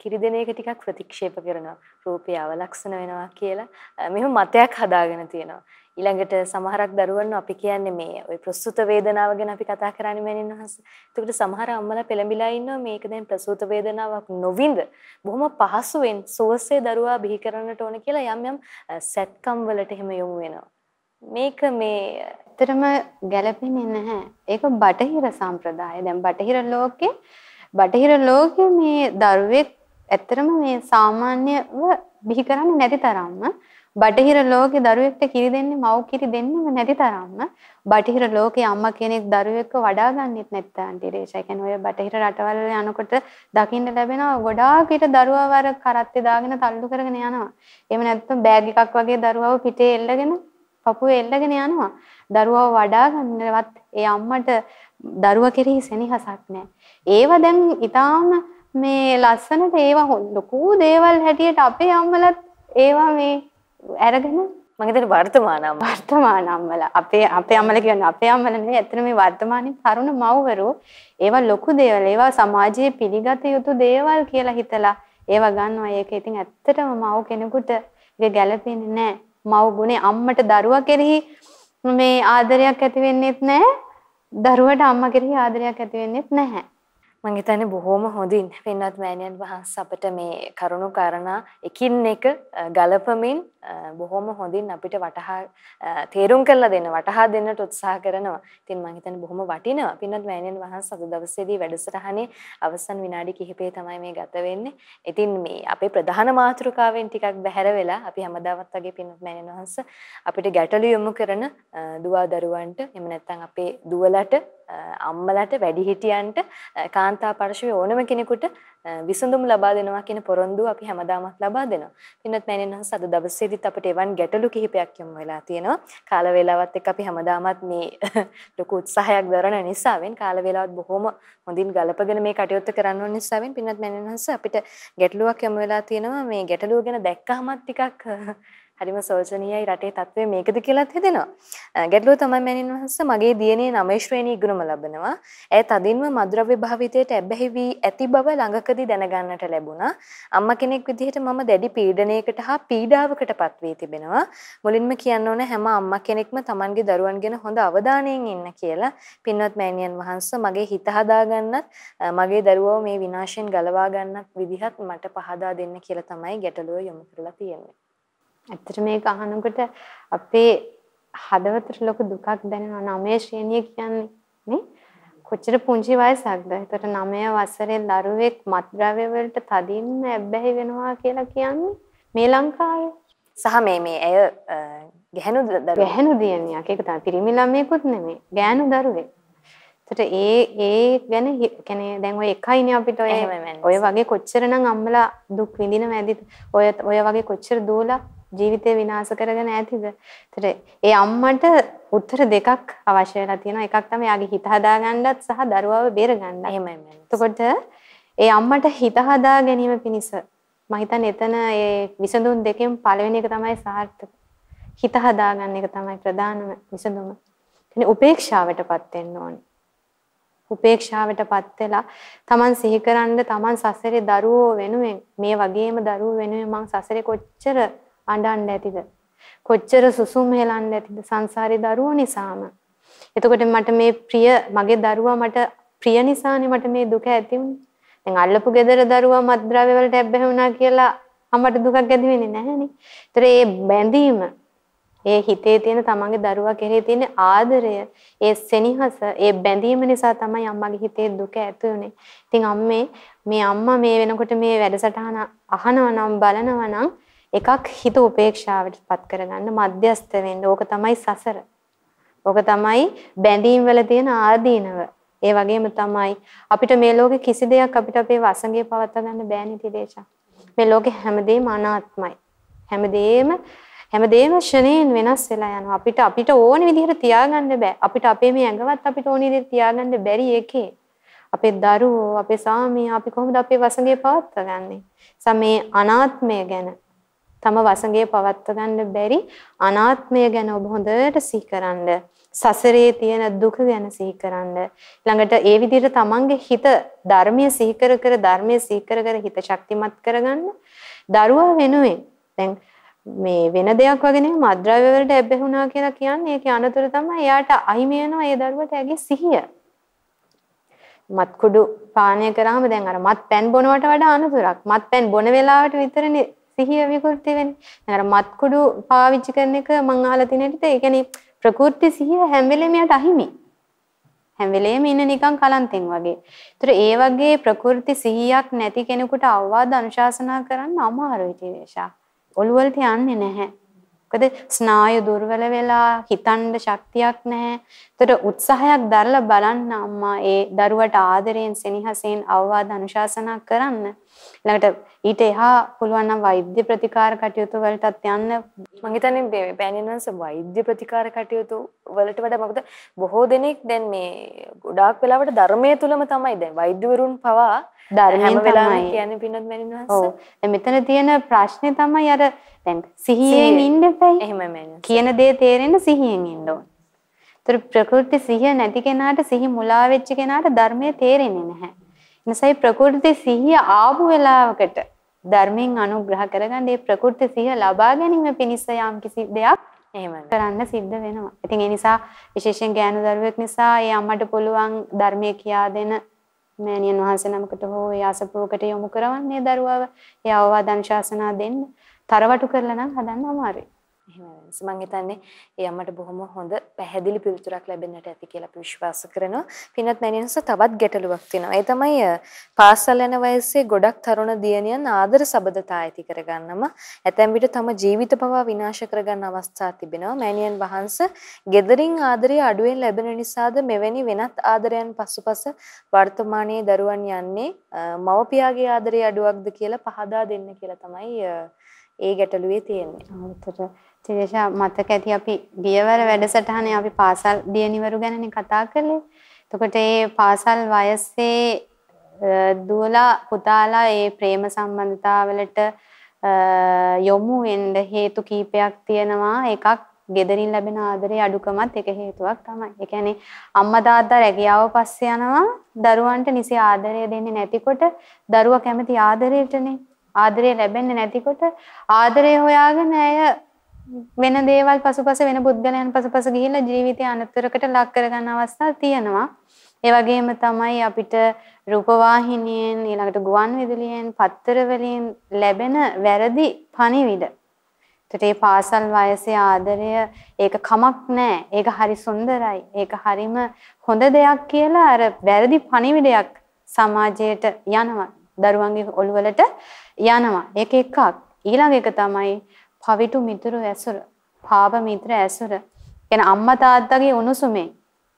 කිරි දෙන එක ටිකක් ප්‍රතික්ෂේප කරනවා. රූපය අවලක්ෂණ වෙනවා කියලා. මෙහෙම මතයක් හදාගෙන තියෙනවා. ඊළඟට සමහරක් දරුවන් අපි කියන්නේ මේ ওই ප්‍රසූත වේදනාව ගැන අපි කතා කරන්නේ මෑණින් වහන්සේ. එතකොට සමහර අම්මලා පෙළඹිලා ඉන්නවා මේක දැන් ප්‍රසූත වේදනාවක් නොවින්ද බොහොම පහසුවෙන් සුවසේ දරුවා බිහි කරන්නට ඕන කියලා යම් යම් සැත්කම් වලට එහෙම යොමු වෙනවා. මේක මේ ඇත්තටම ගැළපෙන්නේ නැහැ. ඒක බටහිර සම්ප්‍රදාය. දැන් බටහිර ලෝකේ බටහිර ලෝකේ මේ දරුවෙක් ඇත්තටම මේ සාමාන්‍යව බිහි කරන්නේ නැති තරම්ම බටහිර ලෝකේ දරුවෙක්ට කිරි දෙන්නේ මව් කිරි දෙන්නේම නැති තරම්ම බටහිර ලෝකේ අම්මා කෙනෙක් දරුවෙක්ව වඩා ගන්නෙත් නැත්නම් ටිරේෂා. ඒ කියන්නේ ඔය බටහිර රටවල් වල යනකොට දකින්න ලැබෙනවා ගොඩාක් විට දරුවා වර කරත්තේ දාගෙන තල්ලු කරගෙන යනවා. එහෙම නැත්නම් බෑග් එකක් වගේ දරුවව පිටේ එල්ලගෙන පපුවේ එල්ලගෙන යනවා. දරුවව වඩා ගන්නවත් ඒ අම්මට දරුවා කෙරෙහි සෙනෙහසක් නැහැ. ඒව දැන් ඊටාම මේ ලස්සනට ඒවා ලොකු දේවල් හැටියට අපේ අම්මලත් ඒවා මේ අරගෙන මම හිතන්නේ වර්තමාන අම්මලා වර්තමාන අම්මලා අපේ අපේ අම්මලා කියන්නේ අපේ අම්මලා නෙවෙයි ඇත්තට මේ වර්තමානයේ තරුණ මව්වරු ඒවා ලොකු දේවල් ඒවා සමාජයේ පිළිගත යුතු දේවල් කියලා හිතලා ඒවා ගන්නවා. ඒක ඉතින් ඇත්තටම මව් කෙනෙකුට ඒක ගැළපෙන්නේ නැහැ. මව් ගුණේ අම්මට දරුවා කෙරෙහි මේ ආදරයක් ඇති වෙන්නේත් නැහැ. දරුවට අම්මා කෙරෙහි ආදරයක් ඇති වෙන්නේත් නැහැ. මම හිතන්නේ බොහොම හොඳින් පින්වත් මෑණියන් වහන්සේ අපිට මේ කරුණු කාරණා එකින් එක ගලපමින් බොහොම හොඳින් අපිට වටහා තේරුම් කරලා දෙන්න වටහා දෙන්නට උත්සාහ කරනවා. ඉතින් මම හිතන්නේ බොහොම වටිනවා. පින්වත් මෑණියන් වහන්සේ අද දවසේදී වැඩසටහනේ අවසන් විනාඩි කිහිපේ තමයි මේ ගත වෙන්නේ. ඉතින් මේ අපේ ප්‍රධාන මාතෘකාවෙන් ටිකක් බැහැර වෙලා අපි හැමදාමත් වගේ පින්වත් මෑණියන් වහන්සේ අපිට ගැටළු යොමු කරන දුවා දරුවන්ට එහෙම නැත්නම් අපේ දුවලට අම්මලට වැඩිහිටියන්ට කාන්තා පාර්ශවයේ ඕනම කෙනෙකුට විසඳුම් ලබා දෙනවා කියන පොරොන්දුව අපි හැමදාමත් ලබා දෙනවා. පින්වත් මෑණියන් වහන්සේ අද දවසේදීත් අපිට එවන් ගැටලු කිහිපයක් යොමු වෙලා තියෙනවා. කාල වේලාවත් එක්ක අපි හැමදාමත් මේ ලොකු උත්සාහයක් දරන නිසාවෙන් කාල වේලාවත් බොහොම හොඳින් ගලපගෙන මේ කටයුත්ත කරන්න ඕන නිසාවෙන් පින්වත් මෑණියන් වහන්සේ අපිට ගැටලුවක් යොමු වෙලා තියෙනවා. මේ ගැටලුව ගැන දැක්කහමත් ටිකක් හරිම සෝචනීයයි රටේ තත්ත්වය මේකද කියලාත් හිතෙනවා. ගැටලුව තමයි මෑණින් වහන්සේ මගේ දියණිය 9 ශ්‍රේණී ඉගෙනුම ලබනවා. ඇය තදින්ම මද්ද්‍රව්‍ය භාවිතයට ඇබ්බැහි වී ඇති බව ළඟකදී දැනගන්නට ලැබුණා. අම්මා කෙනෙක් විදිහට මම දැඩි පීඩනයකට හා පීඩාවකටපත් වී තිබෙනවා. මුලින්ම කියන්න ඕන හැම අම්මා කෙනෙක්ම Tamanගේ දරුවන් ගැන හොඳ අවධානයෙන් ඉන්න කියලා. පින්වත් මෑණියන් වහන්සේ මගේ හිත හදාගන්නත් මගේ දරුවව මේ විනාශයෙන් ගලවා ගන්නත් විදිහත් මට පහදා දෙන්න කියලා තමයි ගැටලුව යොමු කරලා තියෙන්නේ. ඇත්තට මේක අහනකොට අපේ හදවතට ලොකු දුකක් දැනෙනවා. නවයේ ශ්‍රේණිය කියන්නේ නේ? කොච්චර පුංචි වයසක්ද? ඒතර 9 වසරේ දරුවෙක් මත්ද්‍රව්‍ය වලට තදින්ම ඇබ්බැහි වෙනවා කියලා කියන්නේ මේ ලංකාවේ. සහ මේ මේ ඇය ගැහණු දරුවෙක්. ගැහණු දියණියක්. ඒක තමයි පිරිමි ළමයෙකුත් නෙමෙයි. ගෑනු දරුවෙක්. ඒතර ඒ ඒ ගැන කියන්නේ දැන් ඔය එකයිනේ අපිට ඔය ඔය වගේ කොච්චරනම් අම්මලා දුක් විඳිනව ඇදිද? ඔය ඔය වගේ කොච්චර දූලා ජීවිතේ විනාශ කරගෙන ඇතිද? ඒතර ඒ අම්මට උත්තර දෙකක් අවශ්‍ය වෙලා තියෙනවා. එකක් තමයි යාගේ හිත හදාගන්නත් සහ දරුවව බේරගන්නත්. එහෙමයි. එතකොට ඒ අම්මට හිත හදා ගැනීම පිණිස මම හිතන්නේ එතන ඒ විසඳුම් දෙකෙන් පළවෙනි එක තමයි සාර්ථක. හිත හදාගන්න එක තමයි ප්‍රධානම විසඳුම. කියන්නේ උපේක්ෂාවටපත් වෙන්න ඕනේ. උපේක්ෂාවටපත් වෙලා Taman සිහිකරන්න Taman සසරේ දරුවෝ වෙනුවෙන් මේ වගේම දරුවෝ වෙනුවෙන් මං සසරේ කොච්චර අඬන්න ඇතිද? කොච්චර සුසුම් හෙලන්න ඇතිද සංසාරේ දරුවෝ නිසාම? එතකොට මට මේ ප්‍රිය මගේ දරුවා මට ප්‍රිය නිසානේ මට මේ දුක ඇති වුනේ දැන් අල්ලපු ගෙදර දරුවා මත්ද්‍රව්‍ය වලට ඇබ්බැහි වුණා කියලා අම්මට දුකක් ඇති වෙන්නේ නැහනේ. ඒතර ඒ බැඳීම ඒ හිතේ තියෙන තමන්ගේ දරුවා කෙරෙහි තියෙන ආදරය, ඒ සෙනෙහස, ඒ බැඳීම නිසා තමයි අම්මගේ හිතේ දුක ඇති උනේ. ඉතින් අම්මේ මේ අම්මා මේ වෙනකොට මේ වැඩසටහන අහනවා නම් බලනවා නම් එකක් හිත උපේක්ෂාවට පත් කරගන්න මධ්‍යස්ත වෙන්න. ඕක තමයි සසර. ඕක තමයි බැඳීම් වල තියෙන ආදීනව. ඒ වගේම තමයි අපිට මේ ලෝකේ කිසි දෙයක් අපිට අපේ වසඟේ පවත්වා ගන්න බෑනේ තිරේෂා. මේ ලෝකේ හැමදේම අනාත්මයි. හැමදේම හැමදේම ෂණයෙන් වෙනස් වෙලා යනවා. අපිට අපිට ඕන විදිහට තියාගන්න බෑ. අපිට අපේ මේ ඇඟවත් අපිට ඕන විදිහට තියාගන්න බැරි එකේ. අපේ දරුවෝ, අපේ සාමියා අපි කොහොමද අපේ වසඟේ පවත්වාගන්නේ? සමේ අනාත්මය ගැන තම වසඟේ පවත්වා ගන්න බැරි අනාත්මය ගැන ඔබ හොඳට සිහිකරන්න. සසරේ තියෙන දුක ගැන සිහිකරන්න. ළඟට ඒ විදිහට තමන්ගේ හිත ධර්මයේ සිහිකර කර ධර්මයේ සිහිකර කර හිත ශක්තිමත් කරගන්න. දරුවා වෙනුවෙන් දැන් මේ වෙන දෙයක් වගේ නෙමෙයි මද්ද්‍රව්‍ය වලට ඇබ්බැහුණා කියලා කියන්නේ ඒකේ අනතුරු තමයි එයාට අහිමි වෙනවා ඒ දරුවට ඇගේ සිහිය. මත් කුඩු පානය කරාම දැන් අර මත් පෑන් බොනවට වඩා අනතුරක්. මත් පෑන් බොන වෙලාවට විතරනේ සිහිය විකෘති වෙන්නේ. දැන් අර මත් කුඩු පාවිච්චි කරන එක මං අහලා තියෙන විදිහට ඒ කියන්නේ ප්‍රකෘති සිහිය හැම වෙලේම යට අහිමි. හැම වෙලේම ඉන්න නිකන් කලන්තෙන් වගේ. ඒතර ඒ වගේ ප්‍රකෘති සිහියක් නැති කෙනෙකුට අවවාද අනුශාසනා කරන්න අමාරුයි තේෂා. ඔළුවලට යන්නේ නැහැ. මොකද ස්නායු දුර්වල වෙලා හිතන්න ශක්තියක් නැහැ. ඒතර උත්සාහයක් දරලා බලන්න අම්මා ඒ දරුවට ආදරයෙන් සෙනෙහසෙන් අවවාද අනුශාසනා කරන්න. ඊළඟට ඊට එහා පුළුවන් නම් වෛද්‍ය ප්‍රතිකාර කටයුතු වලටත් යන්න මම හිතන්නේ පෑනියන්වන්ස වෛද්‍ය ප්‍රතිකාර කටයුතු වලට වඩා මොකද බොහෝ දෙනෙක් දැන් මේ ගොඩාක් වෙලාවට ධර්මයේ තුලම තමයි දැන් වෛද්‍යවරුන් පවා ධර්මයෙන් තමයි කියන්නේ පින්නොත් මැනින් වහන්ස. ඔව්. මෙතන තියෙන ප්‍රශ්නේ තමයි අර දැන් සිහියෙන් ඉන්න එපැයි. එහෙම මැනින්. කියන දේ තේරෙන්න සිහියෙන් ඉන්න ඕන. ඒතර ප්‍රකෘති සිහිය නැති කෙනාට සිහි මුලා වෙච්ච කෙනාට ධර්මය තේරෙන්නේ නැහැ. එනිසායි ප්‍රකෘති සිහිය ආපු වෙලාවකට ධර්මයෙන් අනුග්‍රහ කරගන්න ඒ ප්‍රකෘති සිහිය ලබා ගැනීම පිණිස යම් කිසි දෙයක් එහෙම කරන්න සිද්ධ වෙනවා. ඉතින් ඒ නිසා විශේෂයෙන් ගෑනු දරුවෙක් නිසා ඒ අම්මට පුළුවන් ධර්මයේ කියා දෙන මෑණියන් වහන්සේ නමකට හෝ ඒ අසපුවකට යොමු කරවන්නේ දරුවව ඒ අවවාද අනුශාසනා දෙන්න තරවටු කරලා නම් හදන්න අමාරුයි. එහෙමයි. මම හිතන්නේ ඒ අම්මට බොහොම හොඳ පැහැදිලි පිළිතුරක් ලැබෙන්නට ඇති කියලා අපි විශ්වාස කරනවා. පින්වත් මෑණියන්ස තවත් ගැටලුවක් තියෙනවා. ඒ තමයි පාසල් යන වයසේ ගොඩක් තරුණ දියණියන් ආදර සබඳතා ඇති කරගන්නම ඇතැම් විට තම ජීවිත පවා විනාශ කරගන්න අවස්ථා තිබෙනවා. මෑණියන් වහන්සේ gederin ආදරය අඩුවෙන් ලැබෙන නිසාද මෙවැනි වෙනත් ආදරයන් පසුපස වර්තමානයේ දරුවන් යන්නේ මව්පියාගේ ආදරය අඩුවක්ද කියලා පහදා දෙන්න කියලා තමයි ඒ ගැටලුවේ තියෙන්නේ. ආතර තිරේෂා මතක ඇති අපි ගියවර වැඩසටහනේ අපි පාසල් දියණිවරු ගැනනේ කතා කළේ. එතකොට ඒ පාසල් වයසේ දුවලා පුතාලා ඒ ප්‍රේම සම්බන්ධතාවලට යොමු වෙන්න හේතු කීපයක් තියෙනවා. එකක් ගෙදරින් ලැබෙන ආදරේ අඩුකමත් එක හේතුවක් තමයි. ඒ කියන්නේ අම්මා තාත්තා රැකියාව පස්සේ යනවා දරුවන්ට නිසි ආදරය දෙන්නේ නැතිකොට දරුවා කැමති ආදරයටනේ. ආදරය ලැබෙන්නේ නැතිකොට ආදරය හොයාගෙන ඇය වෙන දේවල් පසුපස වෙන පුද්ගලයන් පසුපස ගිහිල්ලා ජීවිතය අනතුරකට ලක් කරගන්න අවස්ථා තියෙනවා. ඒ වගේම තමයි අපිට රූපවාහිනියෙන් ඊළඟට ගුවන් විදුලියෙන් පත්තර වලින් ලැබෙන වැරදි පණිවිඩ. ඒකට මේ පාසල් වයසේ ආදරය ඒක කමක් නැහැ. ඒක හරි සුන්දරයි. ඒක හරිම හොඳ දෙයක් කියලා අර වැරදි පණිවිඩයක් සමාජයට යනවා. දරුවන්ගේ ඔළුවලට යනවා. ඒක එකක්. ඊළඟ එක තමයි පවිටු මිතුරු ඇසුර, පාප මිත්‍ර ඇසුර. කියන අම්මා තාත්තගේ උණුසුමේ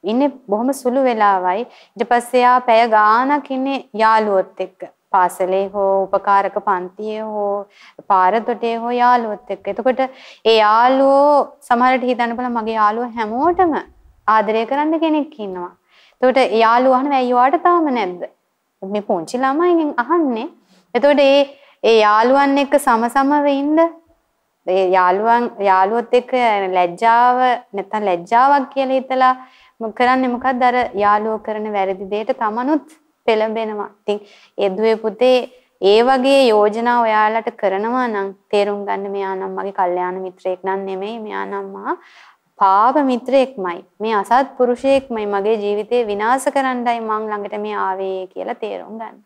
ඉන්නේ බොහොම සුළු වෙලාවයි. ඊට පස්සේ ආ පැය ගාණක් ඉන්නේ යාළුවොත් එක්ක. පාසලේ හෝ උපකාරක පන්තියේ හෝ පාරතොටේ හෝ යාළුවොත් එක්ක. එතකොට ඒ යාළුවෝ සමහරට හිතන්න බලන්න මගේ යාළුවෝ හැමෝටම ආදරය කරන්න කෙනෙක් ඉන්නවා. එතකොට යාළුවා අහනවා ඇයි ඔයාට තාම නැද්ද? මේ පුංචි ළමයිගෙන් අහන්නේ. එතකොට ඒ ඒ යාළුවන් එක්ක සමසමව ඉන්න ඒ යාළුවන් යාළුවොත් එක්ක ලැජ්ජාව නැත්නම් ලැජ්ජාවක් කියලා හිතලා කරන්නේ මොකද්ද අර යාළුවෝ කරන වැරදි දෙයට තමනුත් පෙළඹෙනවා. ඉතින් ඒ දුවේ පුතේ ඒ වගේ යෝජනා ඔයාලට කරනවා නම් තේරුම් ගන්න මෙයා නම් මගේ කල්යාණ මිත්‍රයෙක් නම් නෙමෙයි මෙයා නම් මා පාප මිත්‍රයෙක්මයි මේ අසත් පුරුෂයෙක්මයි මගේ ජීවිතේ විනාශ කරන්නයි මං ළඟට මේ ආවේ කියලා තේරුම් ගන්න.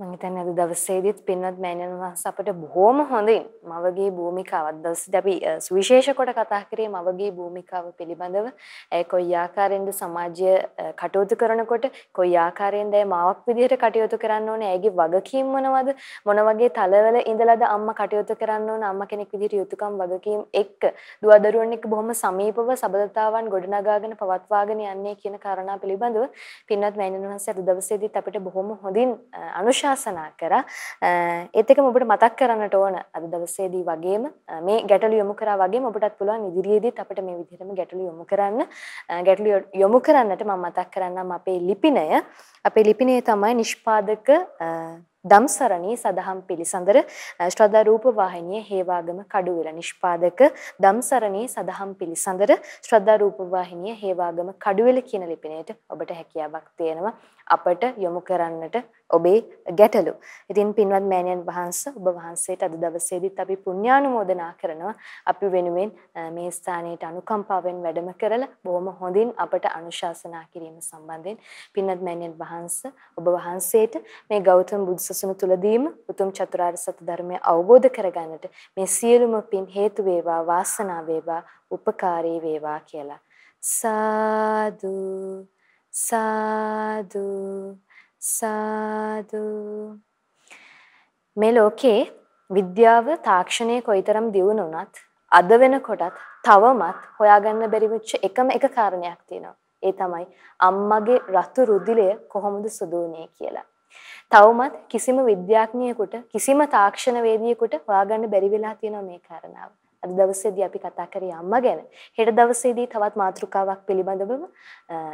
මම හිතන්නේ අද දවසේදීත් පින්වත් මෑණියන් වහන්සේ අපිට බොහොම හොඳින් මවගේ භූමිකාවක් දවසේදී අපි සුවිශේෂ කොට කතා කරේ මවගේ භූමිකාව පිළිබඳව. ඒ කොයි ආකාරයෙන්ද සමාජය කටයුතු කරනකොට කොයි ආකාරයෙන්ද ඒ මාවක් විදිහට කටයුතු කරන්න ඕනේ ඇයිගේ වගකීම් මොනවද මොන වගේ තලවල ඉඳලාද අම්මා කටයුතු කරන්න ඕන අම්මා කෙනෙක් විදිහට යුතුයකම් වගකීම් එක්ක දුවදරුවන් එක්ක බොහොම සමීපව සබඳතාවන් ගොඩනගාගෙන පවත්වාගෙන යන්නේ කියන කාරණා පිළිබඳව පින්වත් මෑණියන් වහන්සේ අද දවසේදීත් අපිට බොහොම හොඳින් අනුශ අනුශාසනා කරා. ඒත් එකම ඔබට මතක් කරන්නට ඕන අද දවසේදී වගේම මේ ගැටළු යොමු කරා වගේම ඔබටත් පුළුවන් ඉදිරියේදීත් අපිට මේ විදිහටම ගැටළු යොමු කරන්න. ගැටළු යොමු කරන්නට මම මතක් කරන්නම් අපේ ලිපිනය. අපේ ලිපිනය තමයි නිෂ්පාදක දම්සරණී සදහම් පිළිසඳර ශ්‍රද්ධා රූප වාහිනිය හේවාගම කඩුවෙල නිෂ්පාදක දම්සරණී සදහම් පිළිසඳර ශ්‍රද්ධා රූප වාහිනිය හේවාගම කඩුවෙල කියන ලිපිනයට ඔබට හැකියාවක් තියෙනවා අපට යොමු කරන්නට ඔබේ ගැටලු. ඉතින් පින්වත් මෑණියන් වහන්සේ ඔබ වහන්සේට අද දවසේදීත් අපි පුණ්‍යානුමෝදනා කරනවා. අපි වෙනුවෙන් මේ ස්ථානයට අනුකම්පාවෙන් වැඩම කරලා බොහොම හොඳින් අපට අනුශාසනා කිරීම සම්බන්ධයෙන් පින්වත් මෑණියන් වහන්සේ ඔබ වහන්සේට මේ ගෞතම බුදු සසුන තුලදීම උතුම් චතුරාර්ය සත්‍ය ධර්මය අවබෝධ කරගන්නට මේ සියලුම පින් හේතු වේවා වාසනාව වේවා උපකාරී වේවා කියලා. සාදු සාදු සාදු මේ ලෝකේ විද්‍යාව තාක්ෂණය කොයිතරම් දියුණු වුණත් අද වෙනකොටත් තවමත් හොයාගන්න බැරි වෙච්ච එකම එක කාරණයක් තියෙනවා. ඒ තමයි අම්මගේ රතු රුධිරය කොහොමද සුදු වුනේ කියලා. තවමත් කිසිම විද්‍යාඥයෙකුට කිසිම තාක්ෂණ වේදියෙකුට හොයාගන්න බැරි වෙලා තියෙනවා මේ කාරණාව. අද දවසේදී අපි කතා කරේ අම්මා ගැන. හෙට දවසේදී තවත් මාතෘකාවක් පිළිබඳව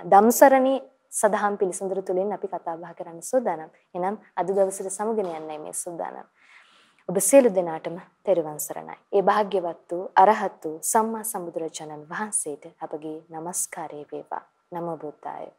ධම්සරණී සදහම් පිළිසඳර තුලින් අපි කතා බහ කරන්න සූදානම්. එහෙනම් අද දවසට සමුගෙන යන්නයි මේ සූදානම්. ඔබ සියලු දෙනාටම තෙරුවන් සරණයි. ඒ භාග්‍යවත් වූ අරහත් වූ සම්මා සම්බුදුරජාණන් වහන්සේට අපගේ নমස්කාරය වේවා. නමෝ බුද්ධාය.